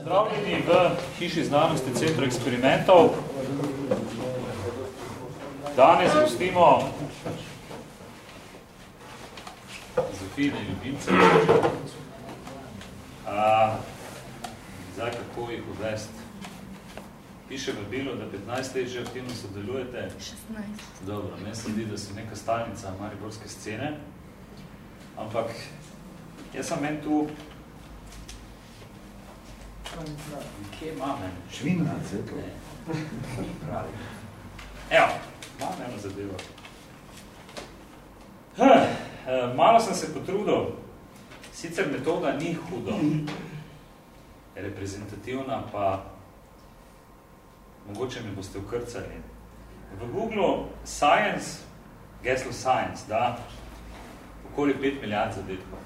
Zdravljeni v hiši znanosti Centra eksperimentov. Danes gostimo Zofine ljubimce. A, zdaj, kako jih uvesti? Piše v bilo, da 15 let že aktivno sodelujete. 16. Dobro, ne se zdi, da so neka stalnica mariborske scene. Ampak, jaz sem men tu Kje ima meni? Švinna, zeto. Pravi. Evo, imam eno zadevo. Huh, malo sem se potrudil, sicer metoda ni hudo, reprezentativna pa mogoče mi boste ukrcali. V Google Science, geslo Science, da okoli 5 milijard zadetkov.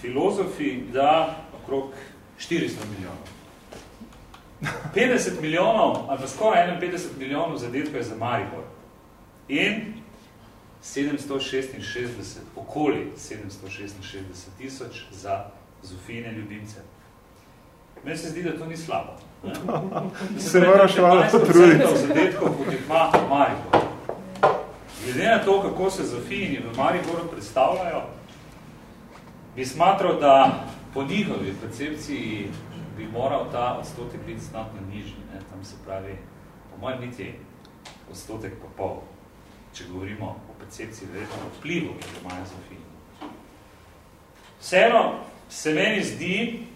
Filozofi da okrog 400 milijonov. 50 milijonov, ali pa skoraj 51 milijonov zadetkov je za Maribor. In 766, okoli 766 tisoč za Zofine ljubimce. Meni se zdi, da to ni slabo. Ne? Se moraš malo potruditi. zadetkov, kot jih ima Maribor. Glede na to, kako se Zofini v Mariboru predstavljajo, bi smatral, da po njihovi percepciji bi moral ta odstotek biti znatno nižji. Ne? Tam se pravi, po mojem niti odstotek pa pol, če govorimo o percepciji, verjetno o vplivu, ki ga imajo Zofini. Vseeno se meni zdi,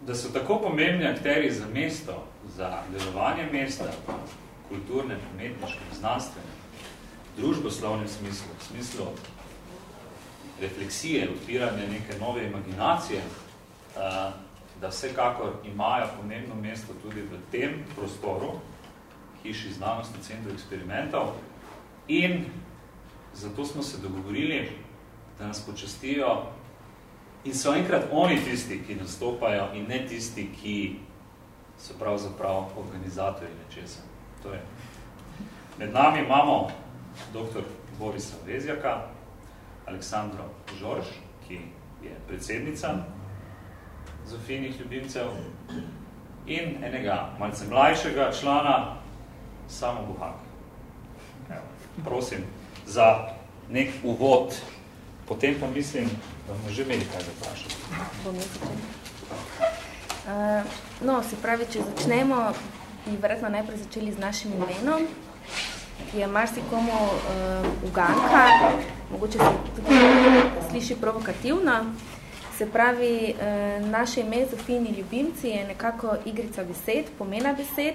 da so tako pomembni akteri za mesto, za delovanje mesta, kulturne, umetniške, znanstvene, družboslovnem smislu, smislu refleksije, odpiranja neke nove imaginacije, da vsekakor imajo pomembno mesto tudi v tem prostoru, hiši znanosti, centru eksperimentov in zato smo se dogovorili, da nas počastijo in so enkrat oni tisti, ki nastopajo in ne tisti, ki so pravzaprav organizatorji nečesa. To je. Med nami imamo dr. Borisa Vezjaka, Aleksandro Žorž, ki je predsednica Zofinih ljubimcev in enega malce mlajšega člana, Samo Buhak. Evo, prosim za nek uvod, potem pa mislim, da bomo že imeli kaj zaprašati. Uh, no, se pravi, če začnemo, bi verjetno najprej začeli z našim imenom, ki je marsikomu uh, uganka, mogoče se tudi sliši provokativno. Se pravi, uh, naše ime Zofini ljubimci je nekako igrica besed, pomena besed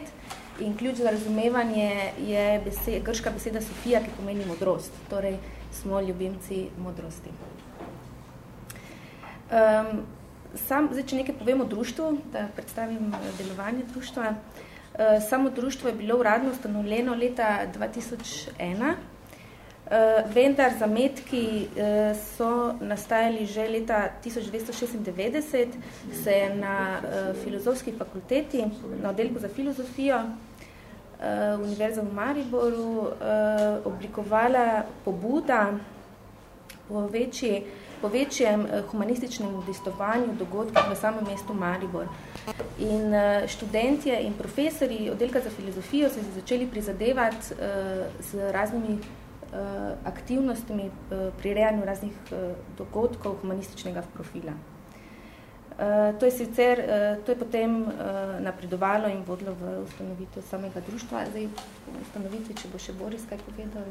in ključ za razumevanje je besed, grška beseda Sofija, ki pomeni modrost. Torej, smo ljubimci modrosti. Um, sam, zdaj, če nekaj povem o društvu, da predstavim delovanje društva. Uh, samo društvo je bilo uradno ustanovljeno leta 2001, uh, vendar zametki uh, so nastajali že leta 1996, se je na filozofski fakulteti, na oddelku za filozofijo, Univerza v Mariboru, oblikovala pobuda po večji po večjem humanističnem udistovanju dogodkov v samem mestu Maribor. In študentje in profesori oddelka za filozofijo so se začeli prizadevati z raznimi aktivnostmi pri rejanju raznih dogodkov humanističnega profila. To je sicer, to je potem napredovalo in vodilo v ustanovitev samega društva. Zdaj, ustanovitvi, če bo še Boris kaj povedal,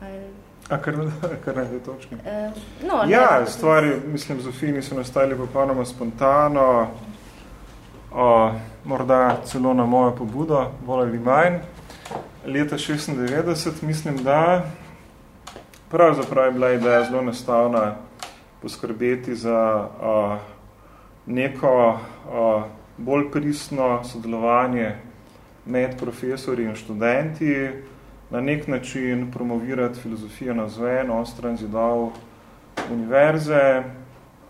ali A kar, kar na tej točki? Uh, no, ja, ne, stvari, mislim, Zofini so nastali popolnoma spontano, o, morda celo na mojo pobudo, bolj ali manj. Leta 96, mislim, da pravzaprav je bila ideja zelo nastavna poskrbeti za o, neko o, bolj pristno sodelovanje med profesori in študenti, na nek način promovirati filozofijo na zven, ostran zidov univerze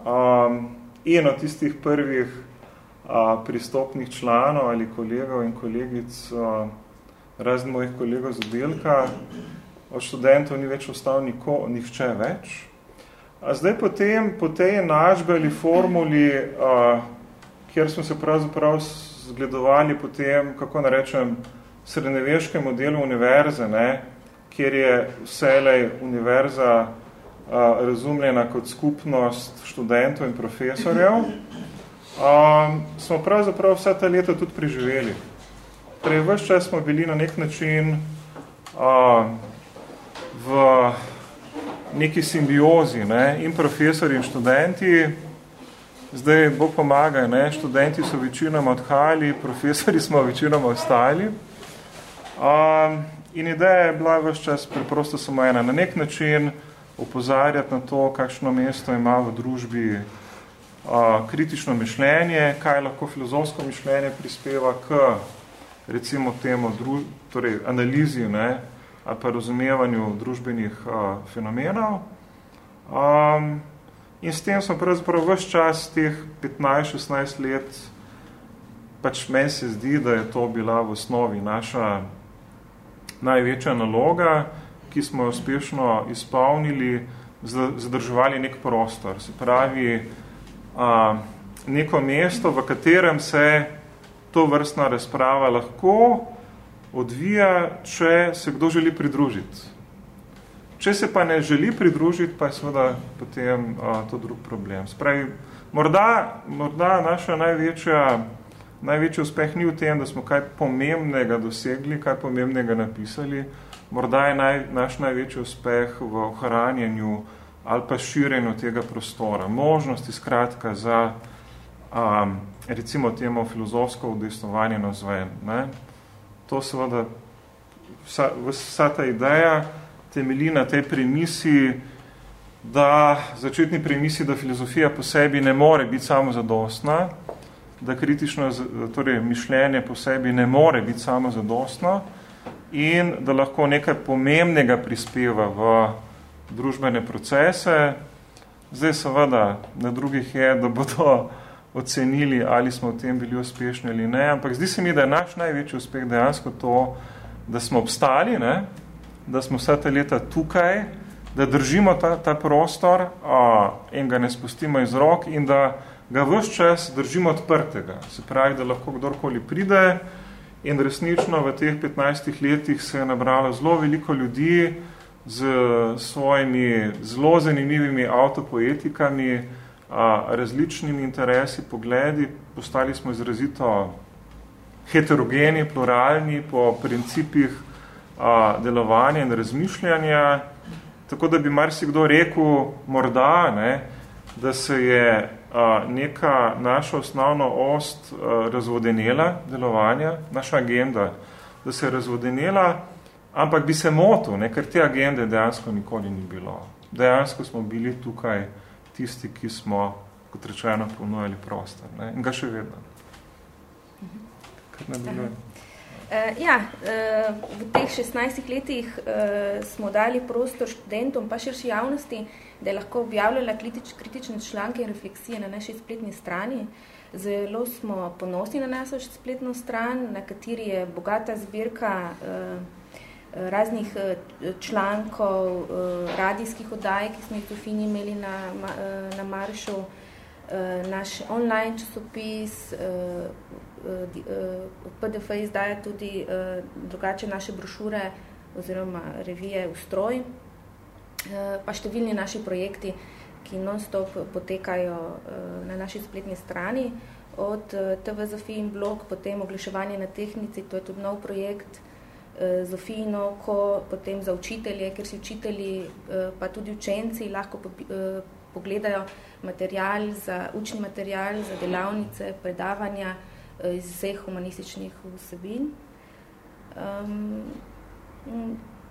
um, in od tistih prvih uh, pristopnih članov ali kolegov in kolegic, uh, razen mojih kolegov z oddelka, od študentov ni več ostal niko, nihče več. A zdaj potem, po tej enačbi ali formuli, a, kjer smo se pravzaprav zgledovali potem, kako narečem, srednjeveškem modelu univerze, ne, kjer je vselej univerza a, razumljena kot skupnost študentov in profesorjev, a, smo pravzaprav vse ta leta tudi preživeli. Torej, vse čas smo bili na nek način a, v neki simbiozi, ne, in profesori in študenti, zdaj Bog pomaga, ne, študenti so večinoma odhajali, profesori smo večinoma ostali. Um, in ideja je bila vse čas preprosto samo ena, na nek način upozarjati na to, kakšno mesto ima v družbi uh, kritično mišljenje, kaj lahko filozofsko mišljenje prispeva k recimo temu dru, torej analizi, ne, ali pa razumevanju družbenih uh, fenomenov. Um, in s tem smo pravzaprav vse čas teh 15-16 let, pač meni se zdi, da je to bila v osnovi naša največja naloga, ki smo jo uspešno izpolnili, zadrževali nek prostor. Se pravi, uh, neko mesto, v katerem se to vrstna razprava lahko odvija, če se kdo želi pridružiti. Če se pa ne želi pridružiti, pa je seveda potem a, to drug problem. Spravi, morda, morda naša največja, največji uspeh ni v tem, da smo kaj pomembnega dosegli, kaj pomembnega napisali. Morda je naj, naš največji uspeh v ohranjanju ali pa širjenju tega prostora. Možnosti skratka za um, recimo temu filozofsko udejstovanje na zven. Ne? to seveda, vsa, vsa ta ideja temelji na tej premisi, da začetni premisi, da filozofija po sebi ne more biti samo zadostna, da kritično torej, mišljenje po sebi ne more biti samo zadostno in da lahko nekaj pomembnega prispeva v družbene procese. Zdaj seveda na drugih je, da bodo ocenili, ali smo v tem bili uspešni ali ne, ampak zdi se mi, da je naš največji uspeh dejansko to, da smo obstali, ne? da smo vse te leta tukaj, da držimo ta, ta prostor a, in ga ne spustimo iz rok in da ga vse čas držimo odprtega. Se pravi, da lahko kdorkoli pride in resnično v teh 15 letih se je nabralo zelo veliko ljudi z svojimi zelo zanimivimi avtopoetikami, različnimi interesi, pogledi, postali smo izrazito heterogeni, pluralni po principih delovanja in razmišljanja, tako da bi marsikdo rekel, morda, ne, da se je neka naša osnovna ost razvodenela delovanja, naša agenda, da se je razvodenela, ampak bi se motil, ne, ker te agende dejansko nikoli ni bilo. Dejansko smo bili tukaj tisti, ki smo, kot rečeno, ponujali prostor. Ne? In ga še vedno. Kar ne Uh, ja, uh, v teh 16 letih uh, smo dali prostor študentom pa širši javnosti, da je lahko objavljala kritič, kritične članke in refleksije na naši spletni strani. Zelo smo ponosni na našo spletno stran, na kateri je bogata zbirka uh, raznih člankov, eh, radijskih oddaj, ki smo jih v Fini imeli na, eh, na Maršu, naš online časopis, PDF izdaja tudi drugače naše brošure oziroma revije Ustroj, pa številni naši projekti, ki non-stop potekajo na naši spletni strani, od TV Zofijin blog, potem oglaševanje na tehnici, to je tudi nov projekt, Eh, Zofijino, ko potem za učitelje, ker si učitelji eh, pa tudi učenci lahko eh, pogledajo material za, učni material za delavnice, predavanja iz vseh humanističnih vsebin. Um,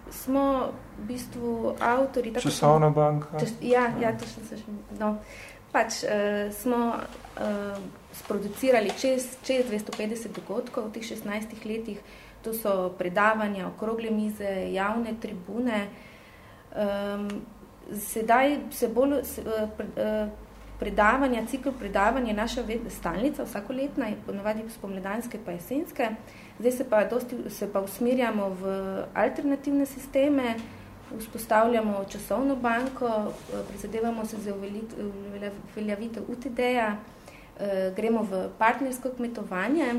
smo v bistvu avtori... Časovna banka. Čas, ja, ja, to sem se še... No, pač uh, smo uh, sproducirali čez, čez 250 dogodkov v teh 16 letih, to so predavanja, okrogle mize, javne tribune. Um, sedaj se bolj uh, predavanja, cikl predavanja je naša stalnica, vsakoletna, ponovadi spomledanske pa jesenske. Zdaj se pa, dosti, se pa usmerjamo v alternativne sisteme, vzpostavljamo časovno banko, prizadevamo se za uveljavitev UTD-ja, gremo v partnersko kmetovanje.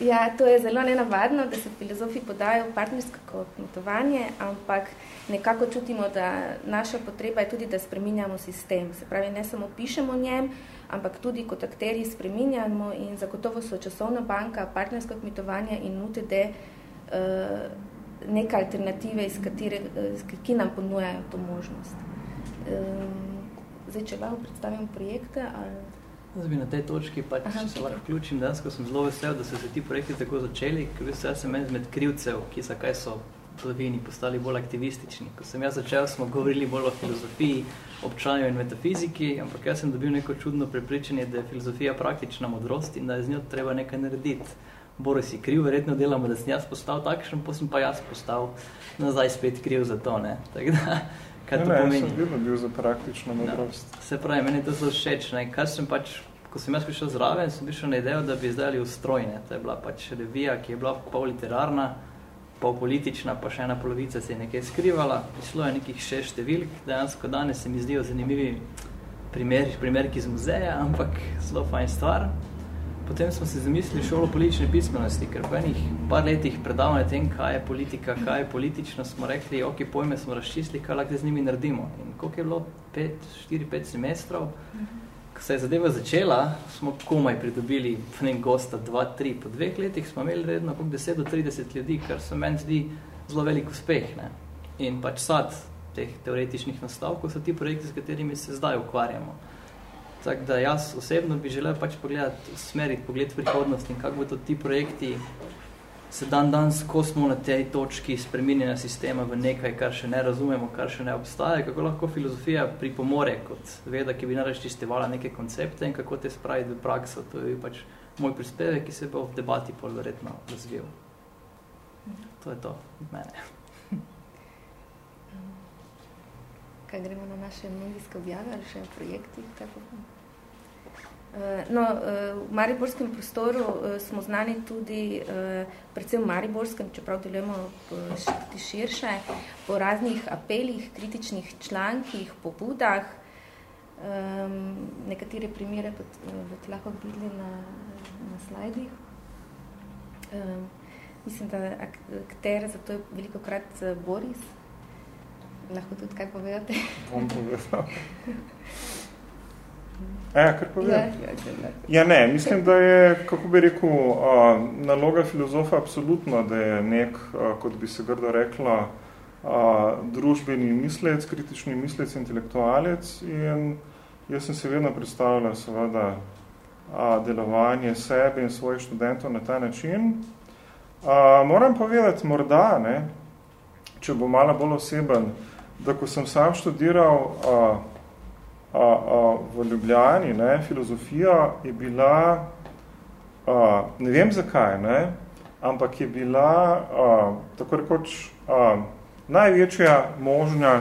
Ja, to je zelo nenavadno, da se filozofi podajo v partnersko kmetovanje, ampak nekako čutimo, da naša potreba je tudi, da spreminjamo sistem. Se pravi, ne samo pišemo njem, ampak tudi kot akteri spreminjamo in zagotovo so časovna banka, partnersko kmetovanje in UTD uh, neka alternative, iz katere, uh, ki nam ponujajo to možnost. Um, zdaj, če lahko predstavim projekte ali... Zdaj bi na tej točki, pač, Aha, če se lahko vključim, danes, ko sem zelo vesel, da so se ti projekti tako začeli, ker bi se jaz sem med krivcev, ki so kaj so Sloveni postali bolj aktivistični. Ko sem jaz začel, smo govorili bolj o filozofiji, občanju in metafiziki, ampak jaz sem dobil neko čudno prepričanje, da je filozofija praktična modrost in da je z njo treba nekaj narediti. Boris si kriv, verjetno delamo, da sem jaz postal takšen, pa sem pa jaz postal nazaj spet kriv za to. Ne? Tak da, kaj ne, to ne, pomeni? jaz sem bil za praktično modrost. No, se pravi, meni to zelo všeč. Ne? Kar sem pač, ko sem jaz prišel zraven, sem prišel na idejo, da bi izdali ustrojne. To je bila pač revija, ki je bila pol literarna, pol politična, pa še ena polovica se je nekaj skrivala. Prišlo je nekih šest številk, dejansko danes se mi zdijo zanimivi primer, primerki iz muzeja, ampak zelo fajn stvar. Potem smo se zamislili šolo politične pismenosti, ker po enih par letih predavanja tem, kaj je politika, kaj je politično, smo rekli, ok, pojme smo razčistili, kaj lahko z njimi naredimo. In koliko je bilo? Pet, štiri, pet semestrov. Ko se je zadeva začela, smo komaj pridobili ne, gosta dva, tri. Po dveh letih smo imeli redno koliko 10 do 30 ljudi, kar se meni zdi zelo velik uspeh. Ne? In pač sad teh teoretičnih nastavkov so ti projekti, s katerimi se zdaj ukvarjamo. Tako da jaz osebno bi želel pač pogledati, usmeriti pogled v prihodnost in kako bodo ti projekti se dan danes, ko smo na tej točki spreminjanja sistema v nekaj, kar še ne razumemo, kar še ne obstaja, kako lahko filozofija pripomore kot veda, ki bi nareštistevala neke koncepte in kako te spraviti v prakso. To je pač moj prispevek, ki se bo v debati pol verjetno razvil. To je to od mene. kaj gremo na naše medijske objave ali še projekti? No, v mariborskem prostoru smo znani tudi, predvsem v mariborskem, čeprav delujemo tudi širše, po raznih apelih, kritičnih člankih, pobudah. Nekatere primere boste lahko videli na, na slajdih. Mislim, da akter za to je veliko krat Boris, lahko tudi kaj povedate? Bom povedal. Ja, kar povem. Ja, ja, ja, ne, mislim, da je, kako bi rekel, naloga filozofa absolutno, da je nek, kot bi se grdo rekla, družbeni mislec, kritični mislec, intelektualec in jaz sem se vedno predstavljal seveda delovanje sebe in svojih študentov na ta način. Moram povedati, morda, ne, če bo malo bolj oseben, da ko sem sam študiral a, a, a, v Ljubljani, ne, filozofija je bila, a, ne vem zakaj, ne, ampak je bila a, tako rekoč a, največja možna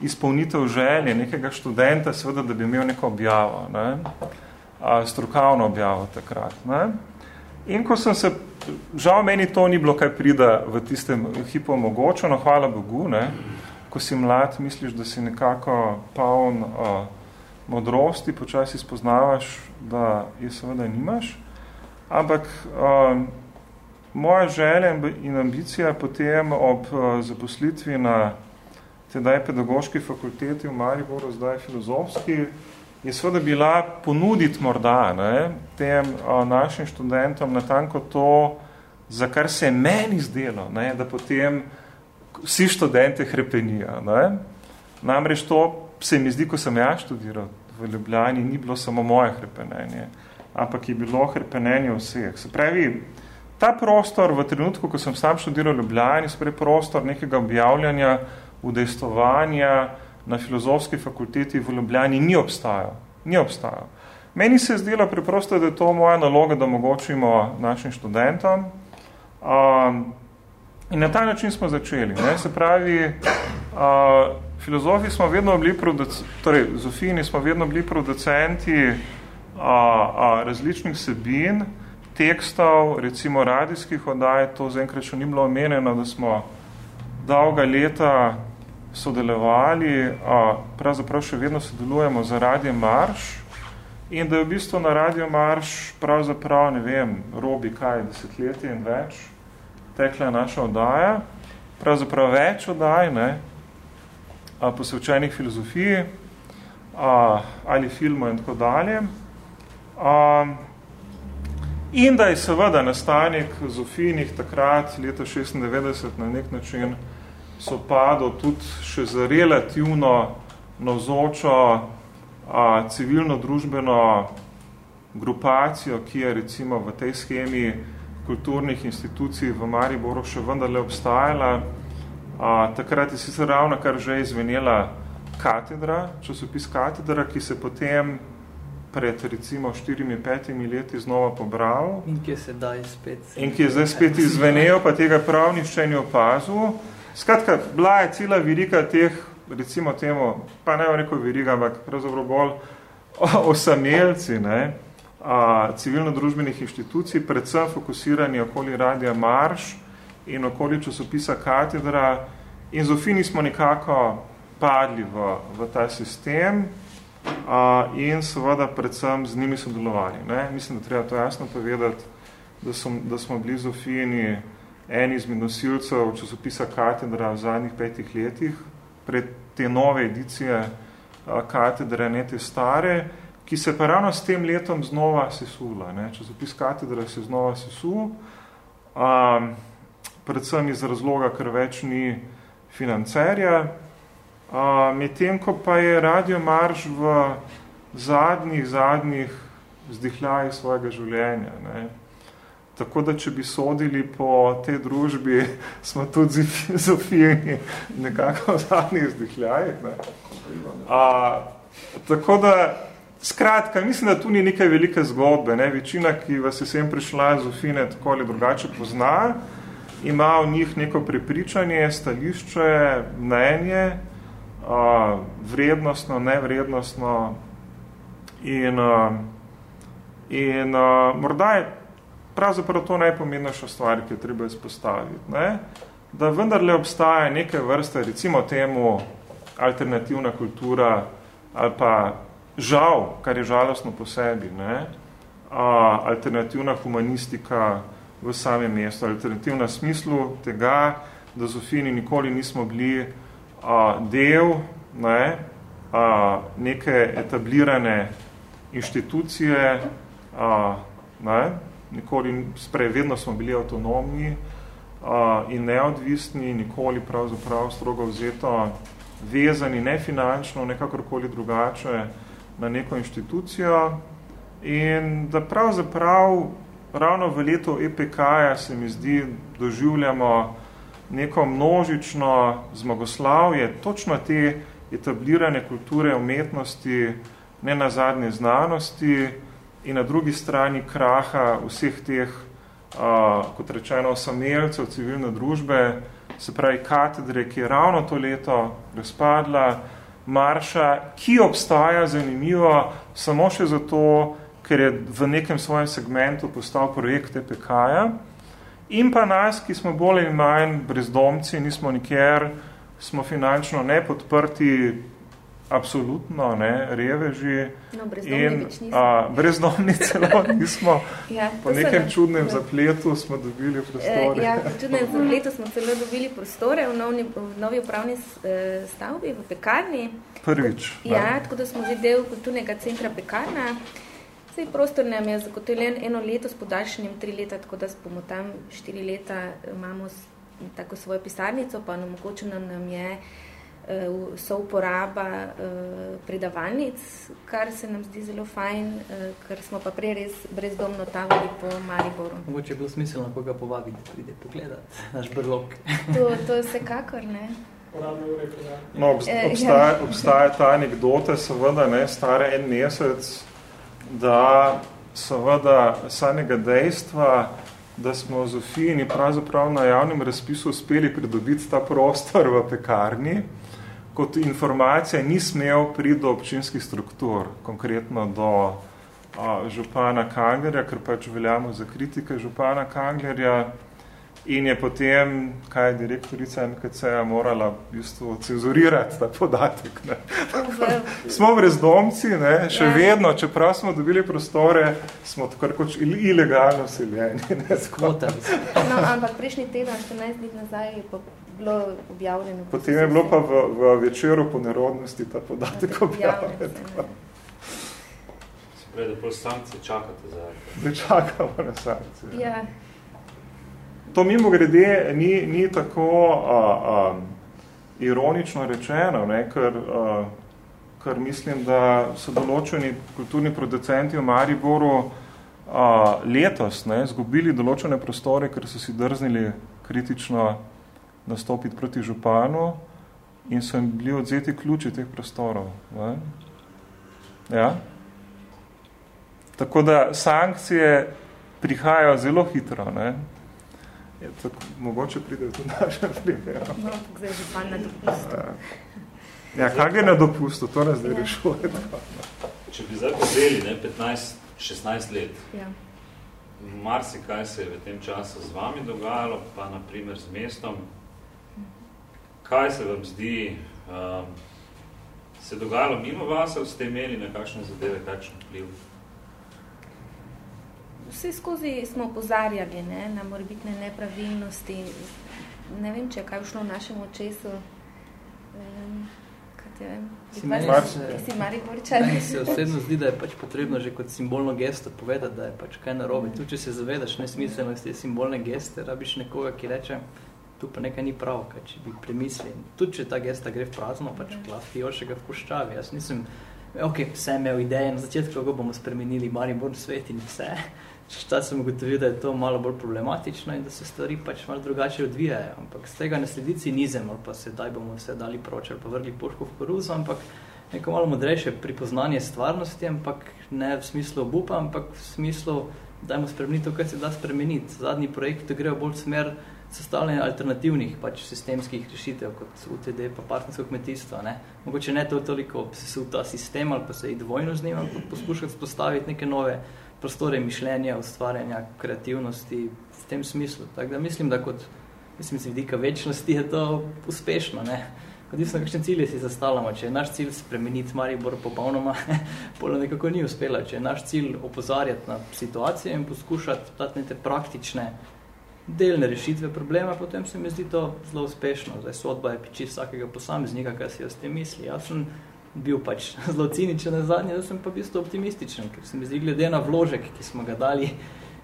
izpolnitev želje nekega študenta, seveda, da bi imel neko objavo, ne, a, strokovno objavo takrat. Ne. In ko sem se, žal meni to ni bilo kaj prida v tistem hipu omogočeno, hvala Bogu, ne, ko si mlad, misliš, da si nekako poln modrosti, počasi spoznavaš, da je seveda nimaš. Ampak uh, moja želja in ambicija potem ob uh, zaposlitvi na tedaj pedagoški fakulteti v Mariboru, zdaj filozofski, je seveda bila ponuditi morda ne, tem uh, našim študentom natanko to, za kar se je meni zdelo, ne, da potem vsi študenti hrepenijo. Ne? Namreč to se mi zdi, ko sem ja študiral v Ljubljani, ni bilo samo moje hrepenenje, ampak je bilo hrepenenje vseh. Se pravi, ta prostor v trenutku, ko sem sam študiral v Ljubljani, se pravi prostor nekega objavljanja, udejstovanja na filozofski fakulteti v Ljubljani ni obstajal. Ni obstajal. Meni se je zdelo preprosto, da je to moja naloga, da omogočimo našim študentom. Um, In na ta način smo začeli. Ne? Se pravi, uh, filozofi smo vedno bili torej Zofini smo vedno bili producenti uh, uh, različnih sebin, tekstov, recimo radijskih oddaj, to zaenkrat še ni bilo omenjeno, da smo dolga leta sodelovali, pravzaprav še vedno sodelujemo za Radio Marš in da je v bistvu na Radio Marš pravzaprav, ne vem, robi kaj, desetletje in več, tekla naša oddaja, pravzaprav več oddaj, ne, posvečenih filozofiji ali filmu in tako dalje. In da je seveda nastanek Zofinih takrat, leta 96, na nek način sopadal tudi še za relativno navzočo a, civilno-družbeno grupacijo, ki je recimo v tej schemi kulturnih institucij v Mariboru še vendarle obstajala. A, takrat je sicer ravno kar že izvenela katedra, časopis katedra, ki se potem pred recimo 4-5 leti znova pobral. In ki je sedaj spet. In ki je zdaj spet izvenel, pa tega prav nišče ni opazil. Skratka, bila je cela virika teh, recimo temu, pa ne rekel viriga, ampak pravzaprav bolj osamelci, ne, civilno-družbenih inštitucij, predvsem fokusirani okoli Radia Marš in okoli časopisa Katedra. In Zofini smo nekako padli v, v ta sistem a, in seveda predvsem z njimi sodelovali. Ne. Mislim, da treba to jasno povedati, da, som, da smo bili Zofini eni izmed nosilcev časopisa Katedra v zadnjih petih letih, pred te nove edicije Katedre, ne te stare, ki se pa ravno s tem letom znova sesula. Ne. Časopis Katedra se znova sesul, um, predvsem iz razloga, ker več ni financerja, uh, medtem ko pa je Radio Marš v zadnjih, zadnjih vzdihljajih svojega življenja. Ne. Tako da, če bi sodili po tej družbi, smo tudi Zofijeni nekako v zadnjih vzdihljajih. Ne. A, tako da, skratka, mislim, da tu ni nekaj velike zgodbe. Ne. Večina, ki vas je sem prišla Zofine tako ali drugače pozna, ima v njih neko prepričanje, stališče, mnenje, a, vrednostno, nevrednostno in, a, in a, morda je pravzaprav to najpomembnejša stvar, ki jo treba izpostaviti. Ne? Da vendarle obstaja neke vrste, recimo temu, alternativna kultura ali pa žal, kar je žalostno po sebi, ne? A, alternativna humanistika v samem mestu, alternativna smislu tega, da Zofini nikoli nismo bili a, del ne? A, neke etablirane inštitucije, a, ne? nikoli sprej, vedno smo bili avtonomni uh, in neodvisni, nikoli pravzaprav strogo vzeto vezani ne finančno, nekakorkoli drugače na neko inštitucijo in da pravzaprav ravno v letu EPK-ja se mi zdi doživljamo neko množično zmagoslavje, točno te etablirane kulture umetnosti, ne na zadnje znanosti, in na drugi strani kraha vseh teh, uh, kot rečeno, osamelcev civilne družbe, se pravi katedre, ki je ravno to leto razpadla, marša, ki obstaja zanimivo samo še zato, ker je v nekem svojem segmentu postal projekt EPK-ja, in pa nas, ki smo bolj in manj brezdomci, nismo nikjer, smo finančno nepodprti, Absolutno, ne, reveži. No, brezdomni in. A, brezdomni celo nismo. ja, po nekem ne, čudnem ne. zapletu smo dobili prostore. E, ja, po čudnem zapletu smo celo dobili prostore v, novni, v novi upravni eh, stavbi, v pekarni. Prvič. Ja, ne. tako da smo zdaj del kulturnega centra pekarna. Sej prostor nam je zagotovljen eno leto s podaljšanjem tri leta, tako da bomo tam štiri leta imamo tako svojo pisarnico, pa nam mogoče nam je Eh, so uporaba eh, predavalnic, kar se nam zdi zelo fajn, eh, ker smo pa prej res brezdomno tavali po Mariboru. Mogoče je bilo smiselno koga povabiti, da pride pogledati naš brlog. To, to je vsekakor, ne. No, obstaja, ja. obstaja ta anekdota, seveda, ne, stara en mesec, da seveda samega dejstva, da smo v Zofijini pravzaprav na javnem razpisu uspeli pridobiti ta prostor v pekarni, kot informacija ni smel priti do občinskih struktur, konkretno do a, župana Kanglerja, ker pač veljamo za kritike župana Kanglerja. In je potem, kaj je direktorica MKC-a morala v bistvu cenzurirati ta podatek. Ne. smo brezdomci, ne, še ja. vedno, čeprav smo dobili prostore, smo tako kot ilegalno vseljeni. No, ampak prejšnji teden, 14 dni nazaj, je bilo objavljeno. Potem je bilo pa v, v večeru po nerodnosti ta podatek ja, objavljen. Se pravi, da prav sankcije čakate za... Da čakamo na sankcije. Ja. To mimo grede ni, ni tako a, a, ironično rečeno, ne, ker, a, ker mislim, da so določeni kulturni producenti v Mariboru a, letos ne, zgubili določene prostore, ker so si drznili kritično nastopiti proti županu in so jim bili odzeti ključi teh prostorov. Ne. Ja? Tako da sankcije prihajajo zelo hitro. Ne. Je tako, mogoče pride tudi našem primeru. No, zdaj že pa na dopustu. Ja, kaj je na dopustu? To nas zdaj ja. rešuje. Če bi zdaj poveli, ne, 15-16 let, ja. marsi kaj se je v tem času z vami dogajalo, pa na primer z mestom, kaj se vam zdi, um, se dogajalo mimo vas, ali ste imeli na kakšne zadeve, kakšen vpliv? Vse skozi smo opozarjali ne, na morbitne nepravilnosti. Ne vem, če je kaj šlo v našem očesu. Si meni se osebno zdi, da je pač potrebno že kot simbolno gesto povedati, da je pač kaj narobe. Tu, če se zavedaš nesmiselnosti simbolne geste, rabiš nekoga, ki reče, tu pa nekaj ni prav, kaj če bi premislil. Tudi, če ta gesta gre v prazno, pač glas Fijošega v puščavi. Jaz nisem, ok, vse imel ideje na začetku, kako bomo spremenili Maribor svet in vse, Šta sem ugotovil, da je to malo bolj problematično in da se stvari pač malo drugače odvijajo. Ampak z tega ne sledi cinizem, ali pa se daj bomo vse dali proč ali pa vrgli puško v koruzo, ampak neko malo modrejše pripoznanje stvarnosti, ampak ne v smislu obupa, ampak v smislu, dajmo spremeniti to, kar se da spremeniti. Zadnji projekt grejo bolj v smer sestavljanja alternativnih pač sistemskih rešitev kot UTD pa partnersko kmetijstvo. Ne? Mogoče ne to toliko se v ta sistem ali pa se i dvojno z njim, ampak poskušati spostaviti neke nove prostore mišljenja, ustvarjanja, kreativnosti v tem smislu. Tako da mislim, da kot mislim, z vidika večnosti je to uspešno. Ne? Odvisno, kakšne cilje si zastavljamo. Če je naš cilj spremeniti Maribor popolnoma, polo nekako ni uspela. Če je naš cilj opozarjati na situacijo in poskušati dati neke praktične delne rešitve problema, potem se mi zdi to zelo uspešno. Zdaj, sodba je piči vsakega posameznika, kar si jaz te misli. Jaz sem bil pač zelo ciničen na zadnje, da sem pa bistvo optimističen, ker se mi zdi glede na vložek, ki smo ga dali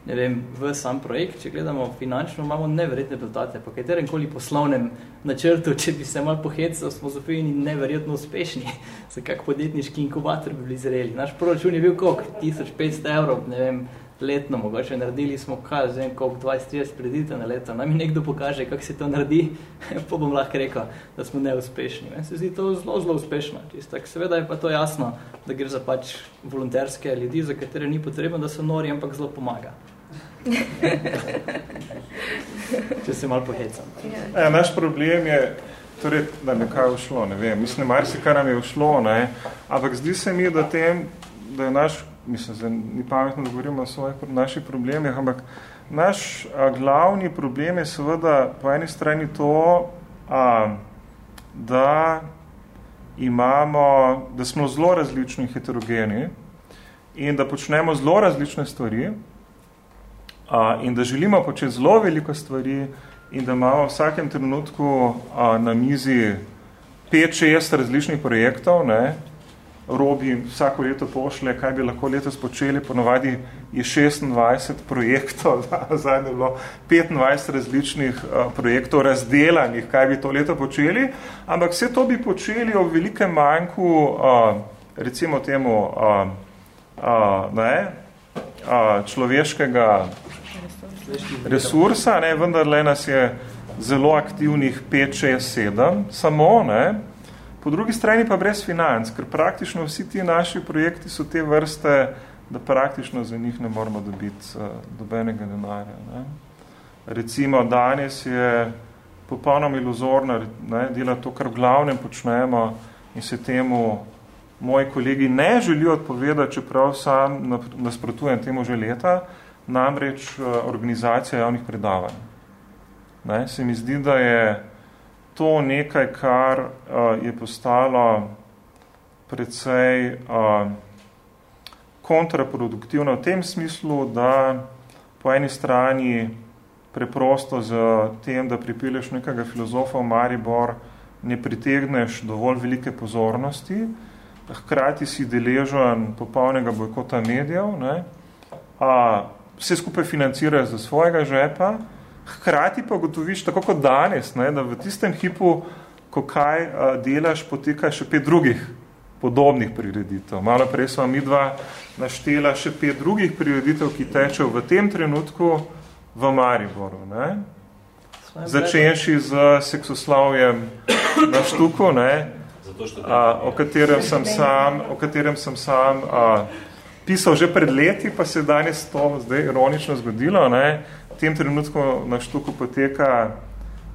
ne vem, v sam projekt, če gledamo finančno, imamo neverjetne rezultate. Po katerem koli poslovnem načrtu, če bi se malo pohecal, smo Zofijini neverjetno uspešni. Za kak podjetniški inkubator bi bili zreli. Naš proračun je bil koliko? 1500 evrov, ne vem, letno, mogoče naredili smo kaj, zdaj koliko 20-30 predite na leto, naj mi nekdo pokaže, kako se to naredi, pa bom lahko rekel, da smo neuspešni. Meni se zdi to zelo, zelo uspešno. Tak, seveda je pa to jasno, da gre za pač volonterske ljudi, za katere ni potrebno, da so nori, ampak zelo pomaga. Če se malo pohecam. Ja, naš problem je, torej, da nekaj ušlo, ne vem, mislim, mar si kar nam je ušlo, ne, ampak zdi se mi, da, tem, da je naš mislim, da ni pametno, da govorimo o svojih naših problemih, ampak naš a, glavni problem je seveda po eni strani to, a, da imamo, da smo zelo različni heterogeni in da počnemo zelo različne stvari a, in da želimo početi zelo veliko stvari in da imamo v vsakem trenutku a, na mizi 5-6 različnih projektov, ne, Robi vsako leto pošle, kaj bi lahko letos počeli, ponovadi je 26 projektov, zadnje bilo 25 različnih uh, projektov razdelanih, kaj bi to leto počeli, ampak vse to bi počeli ob velikem manjku, uh, recimo temu, uh, uh, ne, uh, človeškega resursa, ne, vendar le nas je zelo aktivnih 5, 6, 7, samo, ne, Po drugi strani pa brez financ, ker praktično vsi ti naši projekti so te vrste, da praktično za njih ne moramo dobiti uh, dobenega denarja. Ne. Recimo, danes je popolnoma iluzorno ne, delati to, kar v glavnem počnemo in se temu moji kolegi ne želijo odpovedati, čeprav sam nasprotujem temu že leta, namreč uh, organizacija javnih predavanj. Ne? Se mi zdi, da je to nekaj, kar uh, je postalo precej uh, kontraproduktivno v tem smislu, da po eni strani preprosto z tem, da pripelješ nekega filozofa v Maribor, ne pritegneš dovolj velike pozornosti, hkrati si deležen popolnega bojkota medijev, ne? A, vse skupaj financirajo za svojega žepa, hkrati pa gotoviš, tako kot danes, ne, da v tistem hipu, ko kaj a, delaš, poteka še pet drugih podobnih prireditev. Malo prej smo mi dva naštela še pet drugih prireditev, ki tečejo v tem trenutku v Mariboru. Ne. Začenši z seksoslavjem na štuku, ne, a, o katerem sem sam, o katerem sem sam a, pisal že pred leti, pa se je danes to zdaj ironično zgodilo. Ne. V tem trenutku na štuku poteka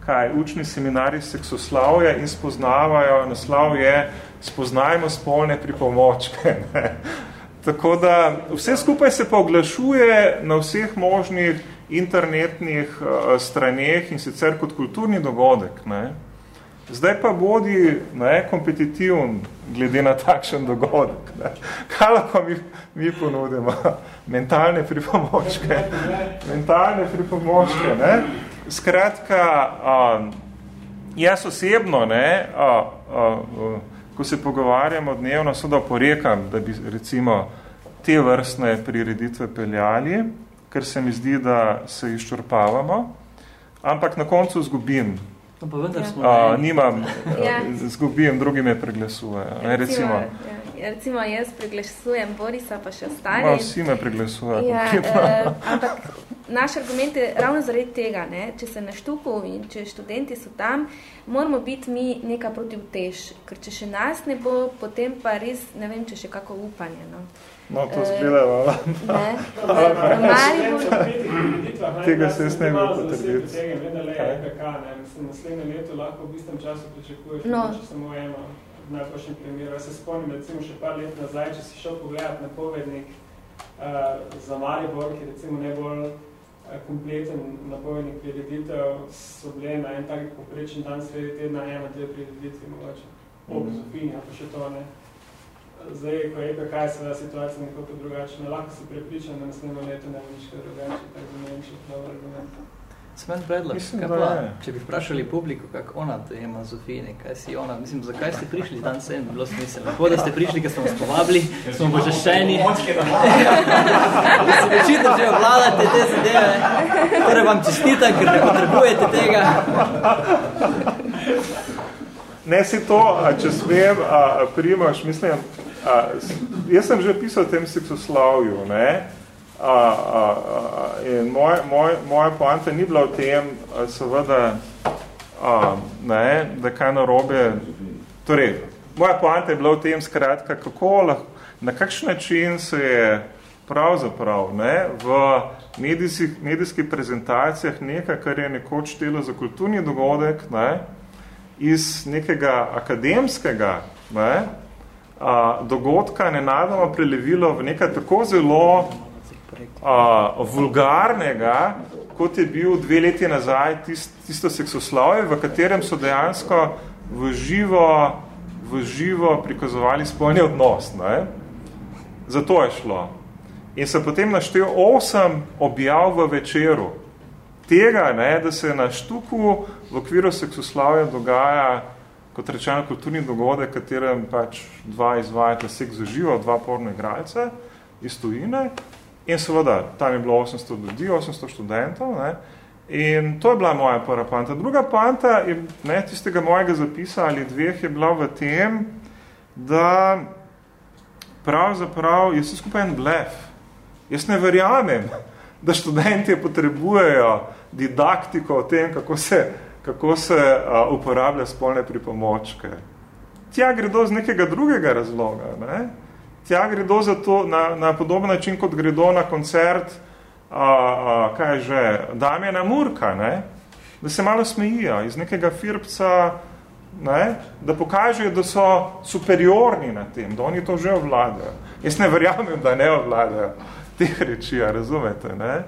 kaj, učni seminari seksoslavja in spoznavajo, naslov je spoznajmo spolne pripomočke. Ne. Tako da vse skupaj se pa oglašuje na vseh možnih internetnih uh, straneh in sicer kot kulturni dogodek. Ne. Zdaj pa bodi ne, kompetitivn glede na takšen dogodek. Ne. Kaj lahko mi, mi ponudimo? Mentalne pripomočke. Mentalne pripomočke. Ne. Skratka, um, jaz osebno, ne, uh, uh, ko se pogovarjamo dnevno, soda porekam, da bi recimo te vrstne prireditve peljali, ker se mi zdi, da se izčrpavamo, ampak na koncu zgubim No, pa vendar smo A, nimam, ja. zgubim, drugi me preglesujejo. Ne, recimo, ja. recimo, jaz preglesujem Borisa, pa še ostali. Ma, vsi me preglesujejo. Ja, eh, ampak naš argument je ravno zaradi tega, ne, če se na štuku in če študenti so tam, moramo biti mi neka proti vtež, ker če še nas ne bo, potem pa res, ne vem, če še kako upanje. No. No, to zgleda, uh, ne. Maribor... Tega se jaz ne bi potrebiti. Naslednje leto lahko v istem času pričakuješ, no. če samo eno v najboljšem primeru. Jaz se spomnim, recimo še par let nazaj, če si šel pogledat napovednik uh, za Maribor, ki recimo najbolj uh, kompleten napovednik prireditev, so bile na en tak poprečen dan sredi tedna ena, dve prireditvi mogoče. Ob mm. Zofini, pa še to ne. Zdaj, ko je kaj je seveda situacija nekako drugačna, lahko si prepričan, da naslednjo leto ne bo nič kaj drugače, tako da ne vem, če je dober argument. Smen predlog, Mislim, kaj pa, če bi vprašali publiko, kako ona dojema Zofijine, kaj si ona, mislim, zakaj ste prišli dan sem, bi bilo smiselno. Tako da ste prišli, ker smo vas povabili, smo božešeni. Mislim, očitno že obvladate te zadeve, torej vam čestitam, ker ne potrebujete tega. Ne si to, a, če smem, a, primaš, mislim, a, jaz sem že pisal o tem seksoslavju, ne, a, a, a, in moj, moj, moja poanta ni bila v tem, a, seveda, a, ne, da kaj narobe, torej, moja poanta je bila v tem, skratka, kako lahko, na kakšen način se je pravzaprav ne, v medijskih, medijskih prezentacijah nekaj, kar je nekoč štelo za kulturni dogodek, ne, iz nekega akademskega ne, a, dogodka nenadoma prelevilo v nekaj tako zelo a, vulgarnega, kot je bil dve leti nazaj tist, tisto seksoslavje, v katerem so dejansko v živo, v živo prikazovali spolni odnos. Ne. Zato je šlo. In se potem naštel osem objav v večeru, tega, ne, da se na štuku v okviru seksoslavja dogaja, kot rečeno, kulturni dogodek, katerem pač dva izvajata seks za živo, dva porno igralca iz tujine. In seveda, tam je bilo 800 ljudi, 800 študentov. Ne, in to je bila moja prva panta. Druga panta je, ne, tistega mojega zapisa ali dveh je bila v tem, da pravzaprav je vse skupaj en blef. Jaz ne verjamem, da študenti potrebujejo didaktiko o tem, kako se, kako se uh, uporablja spolne pripomočke. Tja gredo z nekega drugega razloga. Ne? Tja gredo za to na, na podoben način, kot gredo na koncert uh, uh, kaj že, Damjana Murka, ne? da se malo smejijo iz nekega firpca, ne? da pokažejo, da so superiorni na tem, da oni to že ovladajo. Jaz ne verjamem, da ne ovladajo teh reči, a razumete, ne?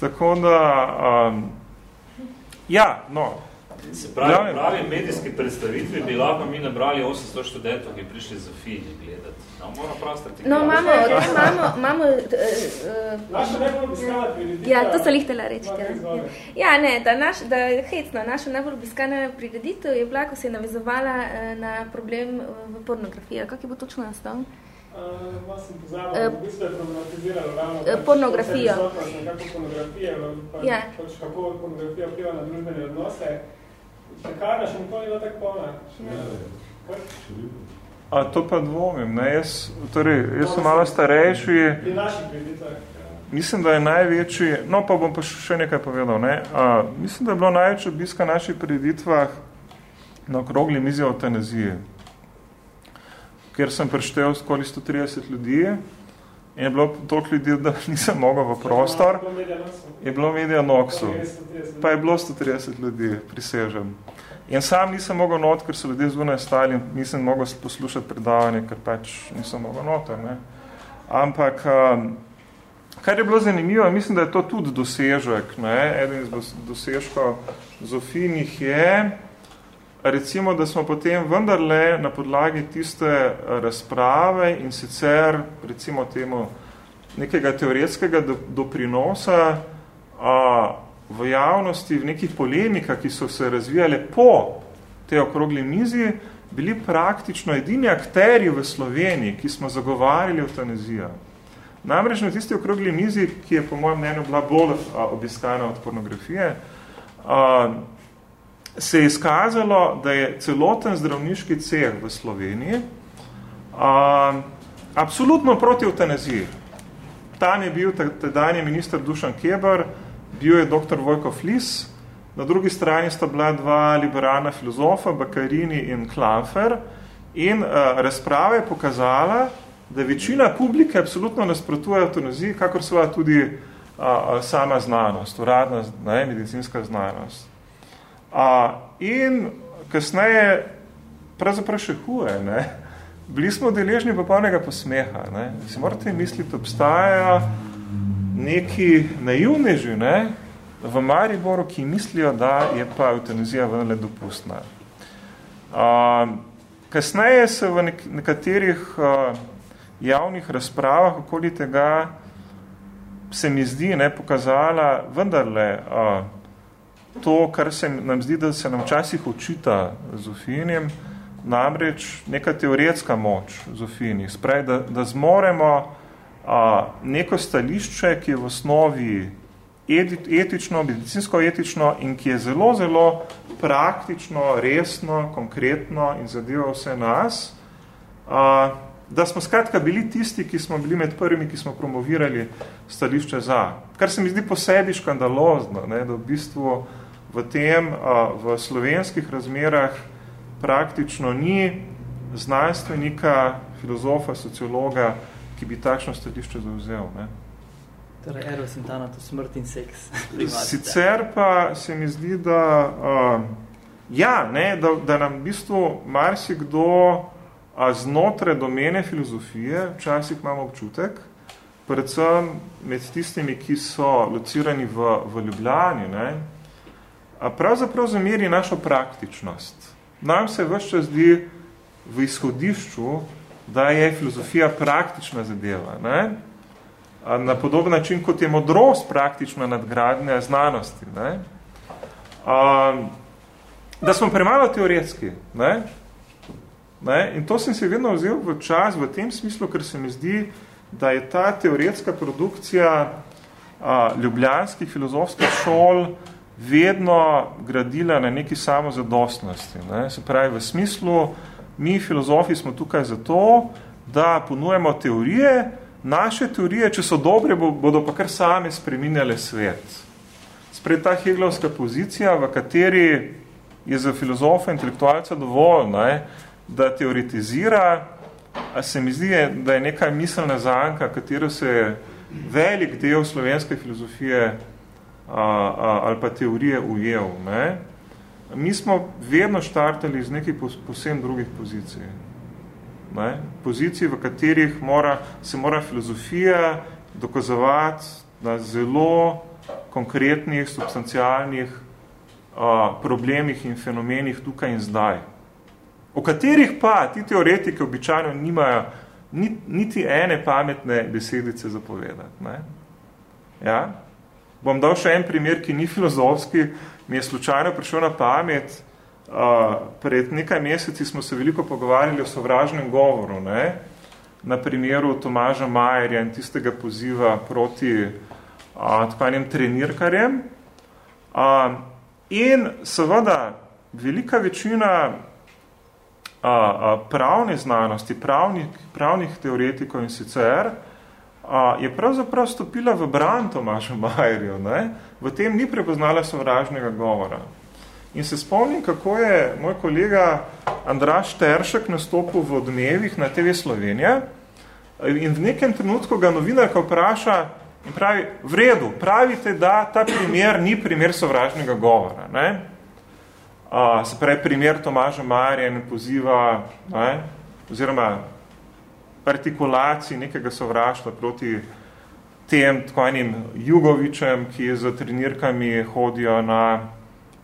Tako da, um, Ja, no, Se pravi, pravi medijski predstavitvi bi lahko mi nabrali 800 študentov, ki prišli za fini gledati. No, mora prosti No, imamo, imamo, imamo uh, uh, Naša najbolj obiskana prireditev. Ja, to so lihtela reči. Lahko Ja. ja, ne, da, naš, da hecno. Naša najbolj obiskana prireditev je bila, ko se je navezovala eh, na problem eh, v pornografiji. Kak je bo točno Eh, eh, pornografijo. vse prisotnost nekako pornografije, pa, Ja. pač kako pornografija vpliva na družbene odnose. Pekarna še nikoli ni bila tako polna. A to pa dvomim, ne, jaz, torej, jaz sem malo starejši, Pri naših prireditvah. ja. mislim, da je največji, no pa bom pa še nekaj povedal, ne, a, mislim, da je bilo največ obiska na naših preditvah na okrogli mizi o eutanaziji, kjer sem preštel skoli 130 ljudi in je bilo toliko ljudi, da nisem mogel v prostor, je bilo medija 130. Pa je bilo 130 ljudi, prisežem. In sam nisem mogel not, ker so ljudje zunaj stali in nisem mogel poslušati predavanje, ker pač nisem mogel noter. Ne. Ampak, um, kar je bilo zanimivo, mislim, da je to tudi dosežek. Ne. Eden iz dos- dosežkov Zofinih je, recimo, da smo potem vendarle na podlagi tiste eh, razprave in sicer, recimo temu, nekega teoretskega do- doprinosa a, v javnosti, v nekih polemikah, ki so se razvijale po tej okrogli mizi, bili praktično edini akteri v Sloveniji, ki smo zagovarjali eutanazijo. Namreč na tisti okrogli mizi, ki je po mojem mnenju bila bolj a, obiskana od pornografije, a, se je izkazalo, da je celoten zdravniški ceh v Sloveniji a, absolutno proti eutanaziji. Tam je bil tedajni minister Dušan Keber, bil je dr. Vojko Flis, na drugi strani sta bila dva liberalna filozofa, Bakarini in Klamfer, in uh, razprava je pokazala, da večina publike absolutno nasprotuje eutanaziji, kakor seveda tudi uh, sama znanost, uradna ne, medicinska znanost. Uh, in kasneje, pravzaprav še huje, ne, bili smo deležni popolnega posmeha. Ne. Si morate misliti, obstajajo neki naivneži ne, v Mariboru, ki mislijo, da je pa eutanazija vendarle dopustna. Uh, kasneje se v nek nekaterih uh, javnih razpravah okoli tega se mi zdi ne, pokazala vendarle uh, to, kar se nam zdi, da se nam včasih očita Zofinjem, namreč neka teoretska moč Zofini, spravi, da, da zmoremo a, neko stališče, ki je v osnovi etično, medicinsko-etično in ki je zelo, zelo praktično, resno, konkretno in zadeva vse nas, a, da smo skratka bili tisti, ki smo bili med prvimi, ki smo promovirali stališče za. Kar se mi zdi po sebi škandalozno, ne, da v bistvu v tem, a, v slovenskih razmerah praktično ni znanstvenika, filozofa, sociologa, ki bi takšno stališče zauzel. Ne. Torej, Eros in Thanatos, smrt in seks. Sicer pa se mi zdi, da, uh, ja, ne, da, da nam v bistvu marsikdo a znotraj domene filozofije, včasih imamo občutek, predvsem med tistimi, ki so locirani v, v Ljubljani, ne, pravzaprav zameri našo praktičnost. Nam se vse čas zdi v izhodišču, da je filozofija praktična zadeva. Ne? Na podoben način, kot je modrost praktična nadgradnja znanosti. Ne? Da smo premalo teoretski. Ne? Ne? In to sem se vedno vzel v čas v tem smislu, ker se mi zdi, da je ta teoretska produkcija a, ljubljanskih filozofskih šol vedno gradila na neki samozadostnosti. Ne? Se pravi, v smislu, mi filozofi smo tukaj zato, da ponujemo teorije, naše teorije, če so dobre, bodo pa kar same spreminjale svet. Spred ta heglovska pozicija, v kateri je za filozofa intelektualca dovolj, ne, da teoretizira, a se mi zdi, da je neka miselna zanka, katero se velik del slovenske filozofije a, a, ali pa teorije ujel. Ne. Mi smo vedno štartali iz nekih posebno drugih pozicij. Ne? Pozicij, v katerih mora, se mora filozofija dokazovati na zelo konkretnih, substancialnih problemih in fenomenih tukaj in zdaj. O katerih pa ti teoretiki običajno nimajo niti ene pametne besedice zapovedati. Ne? Ja? Bom dal še en primer, ki ni filozofski, mi je slučajno prišel na pamet. Uh, pred nekaj meseci smo se veliko pogovarjali o sovražnem govoru, ne? na primeru Tomaža Majerja in tistega poziva proti uh, tako enim trenirkarjem. Uh, in seveda velika večina uh, uh, pravne znanosti, pravnih, pravnih teoretikov in sicer, je pravzaprav stopila v bran Tomašu Majerju. Ne? V tem ni prepoznala sovražnega govora. In se spomnim, kako je moj kolega Andraš Teršek nastopil v odmevih na TV Slovenija in v nekem trenutku ga novinarka vpraša in pravi, v redu, pravite, da ta primer ni primer sovražnega govora. Ne? A, se pravi, primer Tomaža Marja ne poziva, ne? oziroma artikulaciji nekega sovraštva proti tem tako enim Jugovičem, ki za trenirkami hodijo na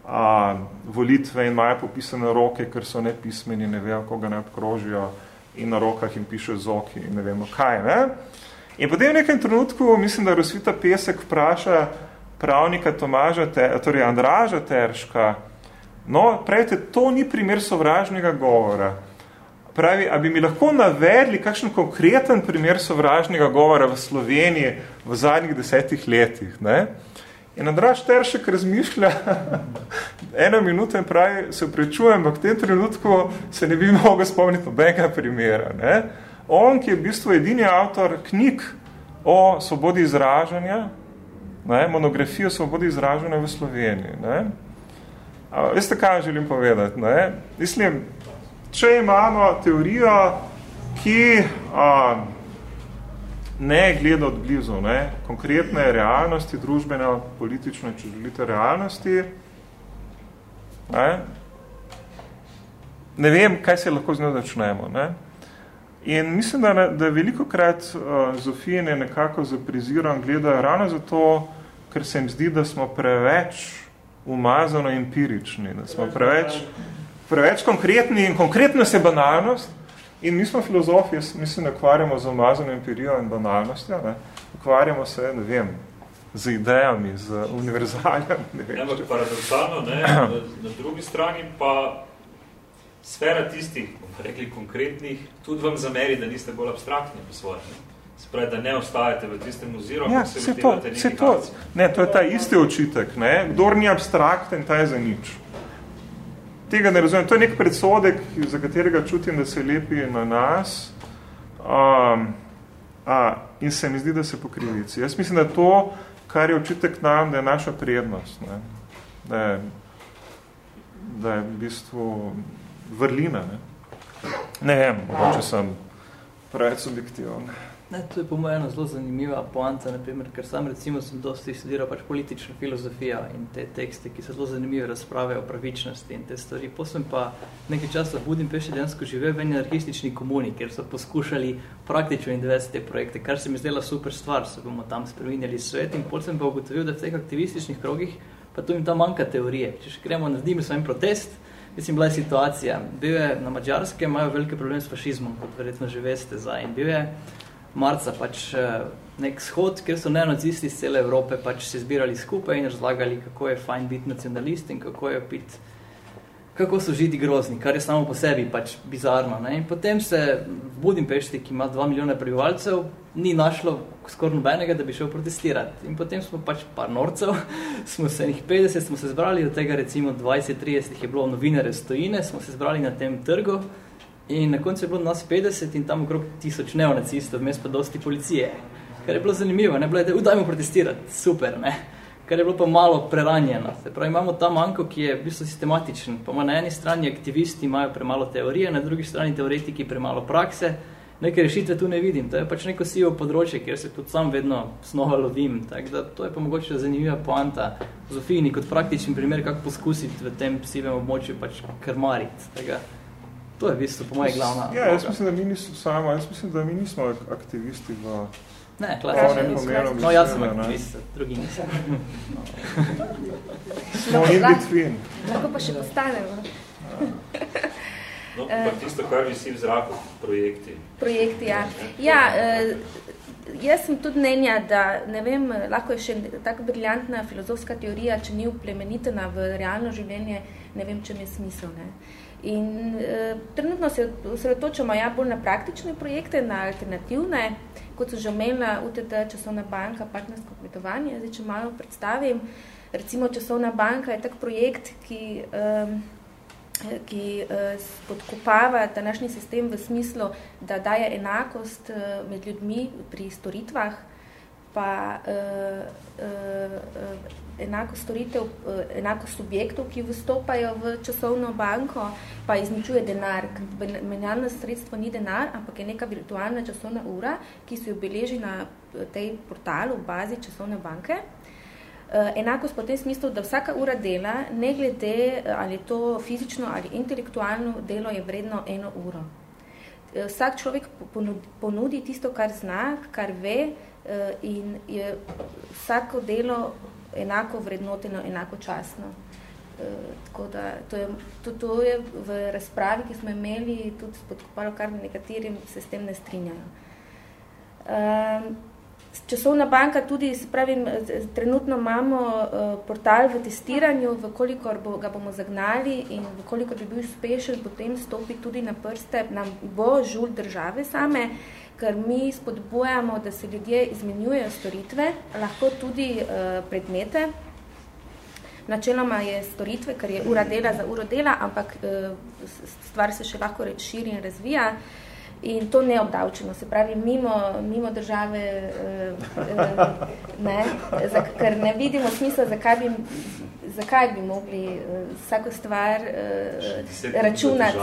a, volitve in imajo popisane roke, ker so nepismeni, ne vejo, koga ne obkrožijo in na rokah jim piše zoki in ne vemo kaj. Ne? In potem v nekem trenutku, mislim, da Rosvita Pesek vpraša pravnika Tomaža, te, torej Andraža Terška, no, pravite, to ni primer sovražnega govora. Pravi, a bi mi lahko navedli kakšen konkreten primer sovražnega govora v Sloveniji v zadnjih desetih letih. Ne? In Andraš Teršek razmišlja eno minuto in pravi, se prečujem, v tem trenutku se ne bi mogel spomniti nobenega primera. Ne? On, ki je v bistvu edini avtor knjig o svobodi izražanja, ne? monografijo o svobodi izražanja v Sloveniji. Ne? A, veste, kaj želim povedati? Ne? Mislim, če imamo teorijo, ki a, ne gleda od blizu, ne, konkretne realnosti, družbene, politične, če želite, realnosti, ne, ne vem, kaj se lahko z njo začnemo. Ne. In mislim, da, da veliko krat uh, Zofijene nekako zapriziran gledajo ravno zato, ker se jim zdi, da smo preveč umazano empirični, da smo preveč preveč konkretni in konkretna se banalnost. In mi smo filozofi, jaz mislim, da ukvarjamo z umazano empirijo in banalnostjo, ne? ukvarjamo se, ne vem, z idejami, z univerzalijami. Ne vem, Ampak paradoksalno, ne, na, na drugi strani pa sfera tistih, bomo rekli, konkretnih, tudi vam zameri, da niste bolj abstraktni po svoje. Se pravi, da ne ostajate v tistem oziru, ja, se, se to, se to. Ne, to je ta isti očitek. Ne? Kdor ni abstrakten, ta je za nič tega ne razumem. To je nek predsodek, za katerega čutim, da se lepi na nas um, a, in se mi zdi, da se pokrivici. Jaz mislim, da to, kar je očitek nam, da je naša prednost. Ne? Da, je, da je v bistvu vrlina. Ne, ne vem, če sem preveč subjektiven. Ne, to je po mojem ena zelo zanimiva poanta, naprimer, ker sam recimo sem dosti študiral pač politično filozofijo in te tekste, ki so zelo zanimive razprave o pravičnosti in te stvari. Potem pa nekaj časa v Budimpešti dejansko živel v anarhistični komuni, kjer so poskušali praktično indivesti te projekte, kar se mi zdela super stvar, so bomo tam spreminjali svet in potem sem pa ugotovil, da v teh aktivističnih krogih pa tu jim tam manjka teorije. Če še gremo, naredimo svoj protest, mislim, bila je situacija. Bil je na Mađarskem, imajo velike probleme s fašizmom, kot verjetno že veste za. In bil je marca pač eh, nek shod, kjer so neonacisti iz cele Evrope pač se zbirali skupaj in razlagali, kako je fajn biti nacionalist in kako je biti kako so židi grozni, kar je samo po sebi pač bizarno. Ne? In potem se v Budimpešti, ki ima 2 milijona prebivalcev, ni našlo skoraj nobenega, da bi šel protestirati. In potem smo pač par norcev, smo se njih 50, smo se zbrali, do tega recimo 20-30 je bilo novinare stojine, smo se zbrali na tem trgu, In na koncu je bilo nas 50 in tam okrog tisoč neonacistov, vmes pa dosti policije. Kar je bilo zanimivo, ne bilo je, da udajmo protestirati, super, ne. Kar je bilo pa malo preranjeno. Se pravi, imamo ta manjko, ki je v bistvu sistematičen. Pa na eni strani aktivisti imajo premalo teorije, na drugi strani teoretiki premalo prakse. Neke rešitve tu ne vidim. To je pač neko sivo področje, kjer se tudi sam vedno snova lovim. Tako da to je pa mogoče zanimiva poanta Zofijni kot praktičen primer, kako poskusiti v tem sivem območju pač krmariti. Tega. To je v bistvu po moje glavna. Ja, jaz mislim, da mi nismo samo, jaz mislim, da mi nismo aktivisti v Ne, klasično. pomenom No, jaz sem ne. aktivist, drugi nisem. Smo in between. Lahko pa še postanemo. No, pa tisto, kar visi v zraku, projekti. Projekti, ja. Ja, eh, jaz sem tudi mnenja, da, ne vem, lahko je še tako briljantna filozofska teorija, če ni uplemenitena v realno življenje, ne vem, če je smisel. Ne. In eh, trenutno se osredotočamo ja, bolj na praktične projekte, na alternativne, kot so že omenila UTD, Časovna banka, partnersko kmetovanje. Zdaj, če malo predstavim, recimo Časovna banka je tak projekt, ki, um, ki uh, podkopava današnji sistem v smislu, da daje enakost uh, med ljudmi pri storitvah, pa uh, uh, enako storitev, uh, enako subjektov, ki vstopajo v časovno banko, pa izničuje denar. Menjalno sredstvo ni denar, ampak je neka virtualna časovna ura, ki se jo beleži na eh, tej portalu, v bazi časovne banke. Uh, enakost po tem smislu, da vsaka ura dela, ne glede eh, ali to fizično ali intelektualno delo, je vredno eno uro. Eh, Vsak človek ponudi, tisto, kar zna, kar ve eh, in je vsako delo enako vrednoteno, enako časno. Eh, Tako da to je, to, to je v razpravi, ki smo imeli, tudi spodkopalo, kar nekaterim se s tem ne strinjajo. Um, Časovna banka tudi, se pravim, trenutno imamo uh, portal v testiranju, vkolikor bo, ga bomo zagnali in vkolikor bi bil uspešen, potem stopi tudi na prste, nam bo žul države same, ker mi spodbujamo, da se ljudje izmenjujejo storitve, lahko tudi uh, predmete. Načeloma je storitve, ker je ura dela za uro dela, ampak uh, stvar se še lahko širi in razvija. In to ne obdavčeno, se pravi, mimo, mimo države, eh, eh, ne, za, ker ne vidimo smisla, zakaj bi, zakaj bi mogli eh, vsako stvar eh, računati,